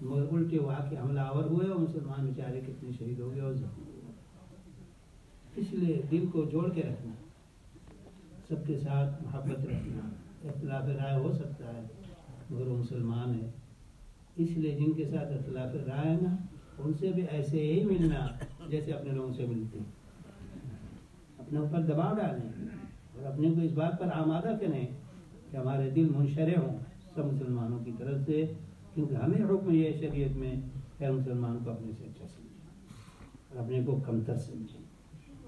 مگر الٹے ہوا کہ حملہ آور ہوئے اور مسلمان بیچارے کتنے شہید ہو گئے اور زخمی ہوئے اس لیے دل کو جوڑ کے رکھنا، سب کے ساتھ محبت رکھنا، اختلاف رائے ہو سکتا ہے، مگر وہ مسلمان ہے۔ اس لیے جن کے ساتھ اختلاف رائے ہے نا، ان سے بھی ایسے ہی ملنا جیسے اپنے لوگوں سے ملتے ہیں۔ اپنے اوپر دباؤ ڈالیں اور اپنے کو اس بات پر آمادہ کریں کہ ہمارے دل منشرے ہوں سب مسلمانوں کی طرف سے، کیونکہ ہمیں حکم یہ ہے شریعت میں کہ مسلمان کو اپنے سے اچھا سمجھیں اور اپنے کو کمتر سمجھیں۔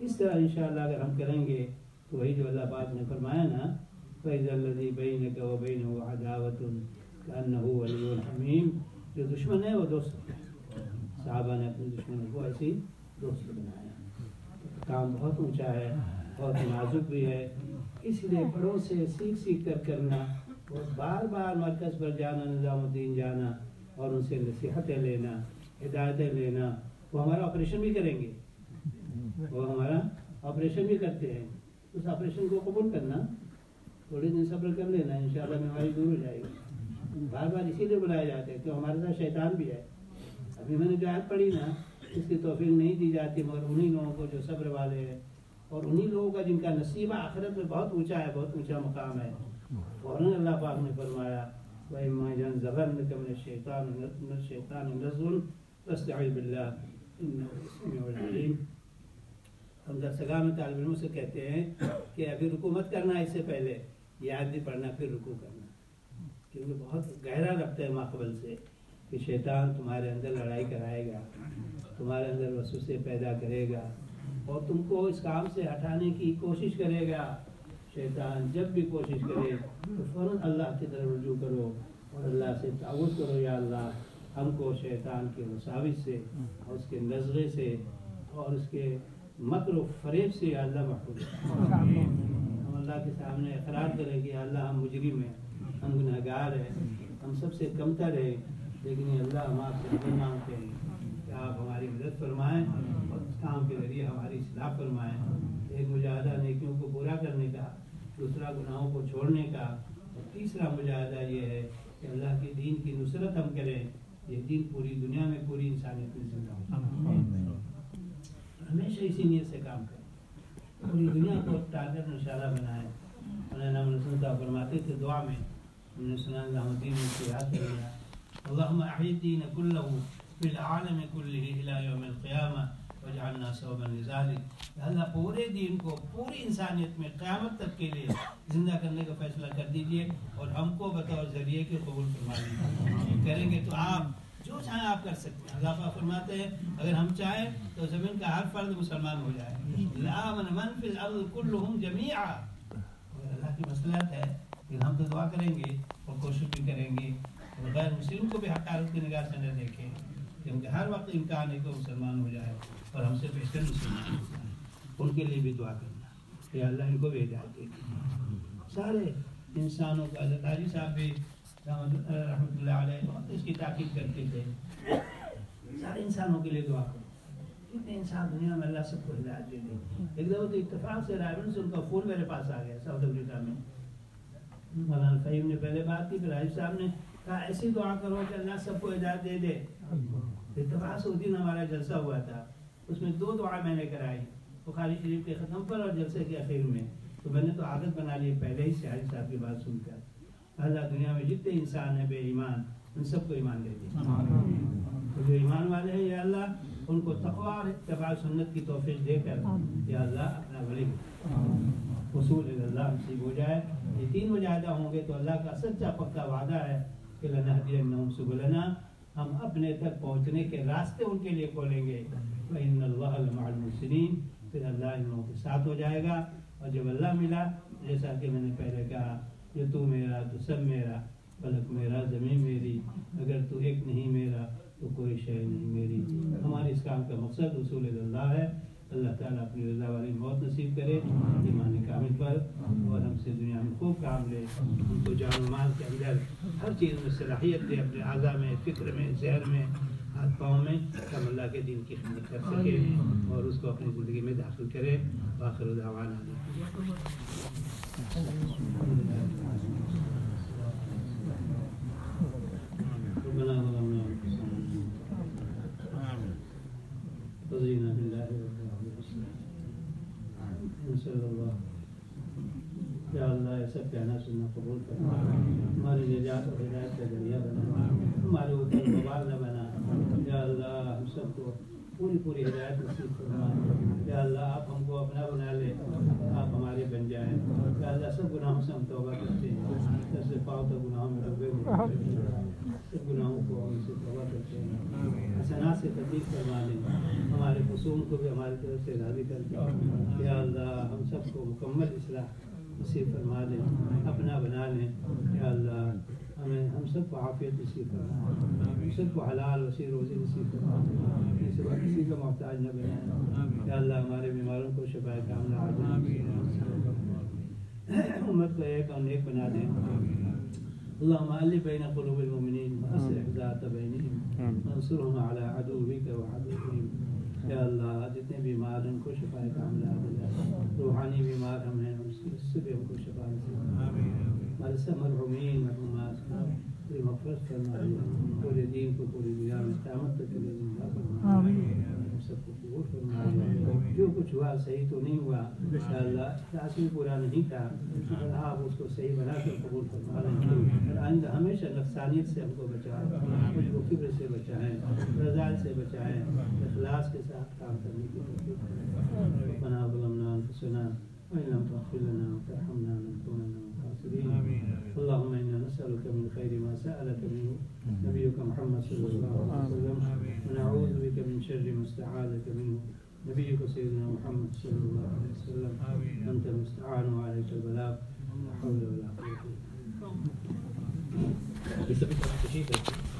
اس طرح انشاءاللہ اگر ہم کریں گے تو وہی جو اللہ پاک نے فرمایا نا، فَإِذَا الَّذِي بَيْنَكَ وَبَيْنَهُ عَدَاوَةٌ كَأَنَّهُ وَلِيٌّ حَمِيمٌ، جو دشمن ہے وہ دوست صحابہ نے اپنے دشمن کو ایسے ہی دوست بنایا۔ کام بہت اونچا ہے، بہت نازک بھی ہے۔ اس لیے بڑوں سے سیکھ سیکھ کر کرنا، اور بار بار مرکز پر جانا، نظام الدین جانا، اور ان سے نصیحتیں لینا، ہدایتیں لینا، وہ ہمارا آپریشن بھی کریں گے۔ وہ ہمارا آپریشن بھی کرتے ہیں۔ اس آپریشن کو قبول کرنا، تھوڑے دن صبر کر لینا، انشاءاللہ بیماری دور ہو جائے گی۔ بار بار اسی لیے بلائے جاتے ہیں کہ ہمارے ساتھ شیطان بھی ہے۔ ابھی میں نے جو آیت پڑھی نا، اس کی توفیق نہیں دی جاتی، مگر انہی لوگوں کو جو صبر والے ہیں، اور انہی لوگوں کا جن کا نصیبہ آخرت میں بہت اونچا ہے، بہت اونچا مقام ہے، فوراً اللہ پاک نے فرمایا، وَإِمَّا يَنزَغَنَّكَ مِنَ الشَّيْطَانِ مِنَ الشَّيْطَانِ نَزْغٌ فَاسْتَعِذْ بِاللَّهِ إِنَّهُ السَّمِيعُ الْعَلِيمُ ہم درسگاہ میں طالب علموں سے کہتے ہیں کہ ابھی رکو مت کرنا اس سے پہلے، یاد بھی پڑھنا، پھر رکو کرنا۔ کیونکہ بہت گہرا ربط ہے ماقبل سے کہ شیطان تمہارے اندر لڑائی کرائے گا، تمہارے اندر وسوسے پیدا کرے گا اور تم کو اس کام سے ہٹانے کی کوشش کرے گا۔ شیطان جب بھی کوشش کرے تو فوراً اللہ کی طرف رجوع کرو اور اللہ سے تعاوت کرو یا اللہ۔ ہم کو شیطان کے وساوس سے اور اس کے نظرے سے اور اس کے مکر و فریب سے اللہ محفوظ ہم اللہ کے سامنے اقرار کریں کہ اللہ ہم مجرم ہیں، ہم گناہ گار ہیں، ہم سب سے کمتر ہیں۔ لیکن یہ اللہ ہم آپ سے مدد مانگتے ہیں کہ آپ ہماری مدد فرمائیں اور کام کے ذریعے ہماری اصلاح فرمائیں۔ ایک مجاہدہ نیکیوں کو پورا کرنے کا، دوسرا گناہوں کو چھوڑنے کا۔ اور تیسرا مجاہدہ یہ ہے کہ اللہ کے دین کی نصرت ہم کریں۔ یہ دین پوری دنیا میں پوری انسانیت میں زندہ ہو۔ ہمیشہ اسی نیت سے کام کریں۔ پوری دنیا کو ٹارگٹ نشانہ بنائے مولانا منسلطہ فرماتے تھے دعا میں، ہم نے سنا اللہ الدین کو یاد کر لیا اللہم احی الدین کلہ فی العالم کلہ الى یوم القیامہ وجعلنا صوبا لذالک۔ اللہ پورے دین کو، پوری انسانیت میں قیامت تک کے لیے زندہ کرنے کا فیصلہ کر دیجیے اور ہم کو بطور ذریعے کے قبول فرما دیجیے کریں گے تو آپ جو چاہیں آپ کر سکتے ہیں۔ اللہ فرماتے ہیں، اگر ہم چاہیں تو زمین کا ہر فرد مسلمان ہو جائے۔ لا من من فی الارض کلهم جميعا اللہ کی مصلحت ہے کہ ہم تو دعا کریں گے اور کوشش بھی کریں گے۔ اور غیر مسلم کو بھی حقارت کی نگاہ سے نہ دیکھیں، کیونکہ ہر وقت امکان ہے کہ مسلمان ہو جائے اور ہم سے بہتر مسلمان ہو جائے۔ ان کے لیے بھی دعا کرنا یا اللہ ان کو بھی ہدایت دے۔ سارے انسانوں کا اللہ قاری صاحب بھی رحمۃ اللہ علیہ، بہت اس کی تاکید کرتے تھے۔ سارے انسانوں کے لیے دعا کرو۔ کتنے انسان دنیا میں اللہ سب کو ہدایت دے دے ایک دفعہ تو اتفاق سے رائبن سے ان کا فون میرے پاس آ گیا ساؤتھ افریقہ میں۔ مولانا فہیم نے پہلے بات کی، پھر راجب صاحب نے کہا، ایسی دعا کرو کہ اللہ سب کو ہدایت دے دے۔ اتفاق سے اس دن ہمارا جلسہ ہوا تھا۔ اس میں دو دعا میں نے کرائی، بخاری شریف کے ختم پر اور جلسے کے اخیر میں۔ تو میں نے تو عادت بنا لی، پہلے ہی سے عالم صاحب کی بات سن کر۔ اللہ دنیا میں جتنے انسان ہیں بے ایمان ان سب کو ایمان دے دے جو ایمان والے ہیں یا اللہ ان کو تقوا اور اتباع سنت کی توفیق دے کر یا اللہ اپنا ولی۔ حصول اللہ نصیب ہو جائے۔ یہ تین مجاہدہ ہوں گے تو اللہ کا سچا پکا وعدہ ہے کہ لنہدینہم سبلنا ہم اپنے تک پہنچنے کے راستے ان کے لیے کھولیں گے۔ فإن اللہ المحسنین پھر اللہ ان لوگوں کے ساتھ ہو جائے گا۔ اور جب اللہ ملا جیسا کہ میں نے پہلے کہا یہ تو میرا، تو سب میرا فلک میرا، زمین میری، اگر تو ایک نہیں میرا، تو کوئی شے نہیں میری۔ ہمارے اس کام کا مقصد رسول اللہ ہے۔ اللہ تعالیٰ اپنی رضا والی موت نصیب کرے، ایمان کامل پر، اور ہم سے دنیا میں خوب کام لے۔ ہم کو جان و مال کے اندر ہر چیز میں صلاحیت دے، اپنے اعضاء میں، فکر میں، ذہن میں ہاتھ پاؤں میں ہم اللہ کے دین کی خدمت کر سکے اور اس کو اپنی زندگی میں داخل کرے باخر الله یا اللہ یہ سب کہنا سننا قبول کرنا ہماری نجات اور ہدایت کا ذریعہ بنا ہمارے اوپر نہ بنا ہم سب کو پوری پوری ہدایت نصیب فرما۔ یا اللہ، آپ ہم کو اپنا بنا لے، آپ ہمارے بن جائیں۔ یا اللہ، سب گناہوں سے ہم توبہ کرتے ہیں۔ سب سے پاؤ تو گناہوں میں ڈبے ہوئے سب گناہوں کو ہم سے توبہ کرتے ہیں۔ حسنات سے تبدیل فرما دیں ہمارے خصوم کو بھی ہماری طرف سے راضی کر کے۔ یا اللہ، ہم سب کو مکمل اصلاح نصیب فرما دیں اپنا بنا لیں۔ یا اللہ ہمیں ہم سب کو عافیت نصیب فرما ہم سب کو حلال وسیع روزی نصیب فرما کسی کا محتاج نہ بنائیں یا اللہ ہمارے بیماروں کو شفا کام نہ امت کو ایک اور نیک بنا دیں اللهم ألف بين قلوب المؤمنين وأصلح ذات بينهم وانصرهم على عدوك وعدوهم یا اللہ جتنے بیمار ہیں ان کو شفا کاملہ دلا روحانی بیمار ہم ہیں اس سے بھی ہم کو شفا نصیب۔ ہمارے سب مرحومین مرحومات پوری پورے دین کو پوری دنیا میں قیامت تک کے لیے زندہ سب کو قبول جو کچھ ہوا صحیح تو نہیں ہوا ان اللہ اخلاص بھی پورا نہیں تھا اور آپ اس کو صحیح بنا کر قبول فرما لیں اور آئندہ ہمیشہ نفسانیت سے ہم کو بچائیں کچھ کو کبر سے بچائیں رضا سے بچائیں اخلاص کے ساتھ کام کرنے کی توفیق ربنا ظلمنا انفسنا وان لم تغفر لنا وترحمنا لنكونن اللهم انا نسالك من خير ما سالك منه نبيك محمد صلى الله عليه وسلم ونعوذ بك من شر ما استعاذك منه نبيك سيدنا محمد صلى الله عليه وسلم انت المستعان وعليك البلاغ لا حول ولا قوه الا بالله۔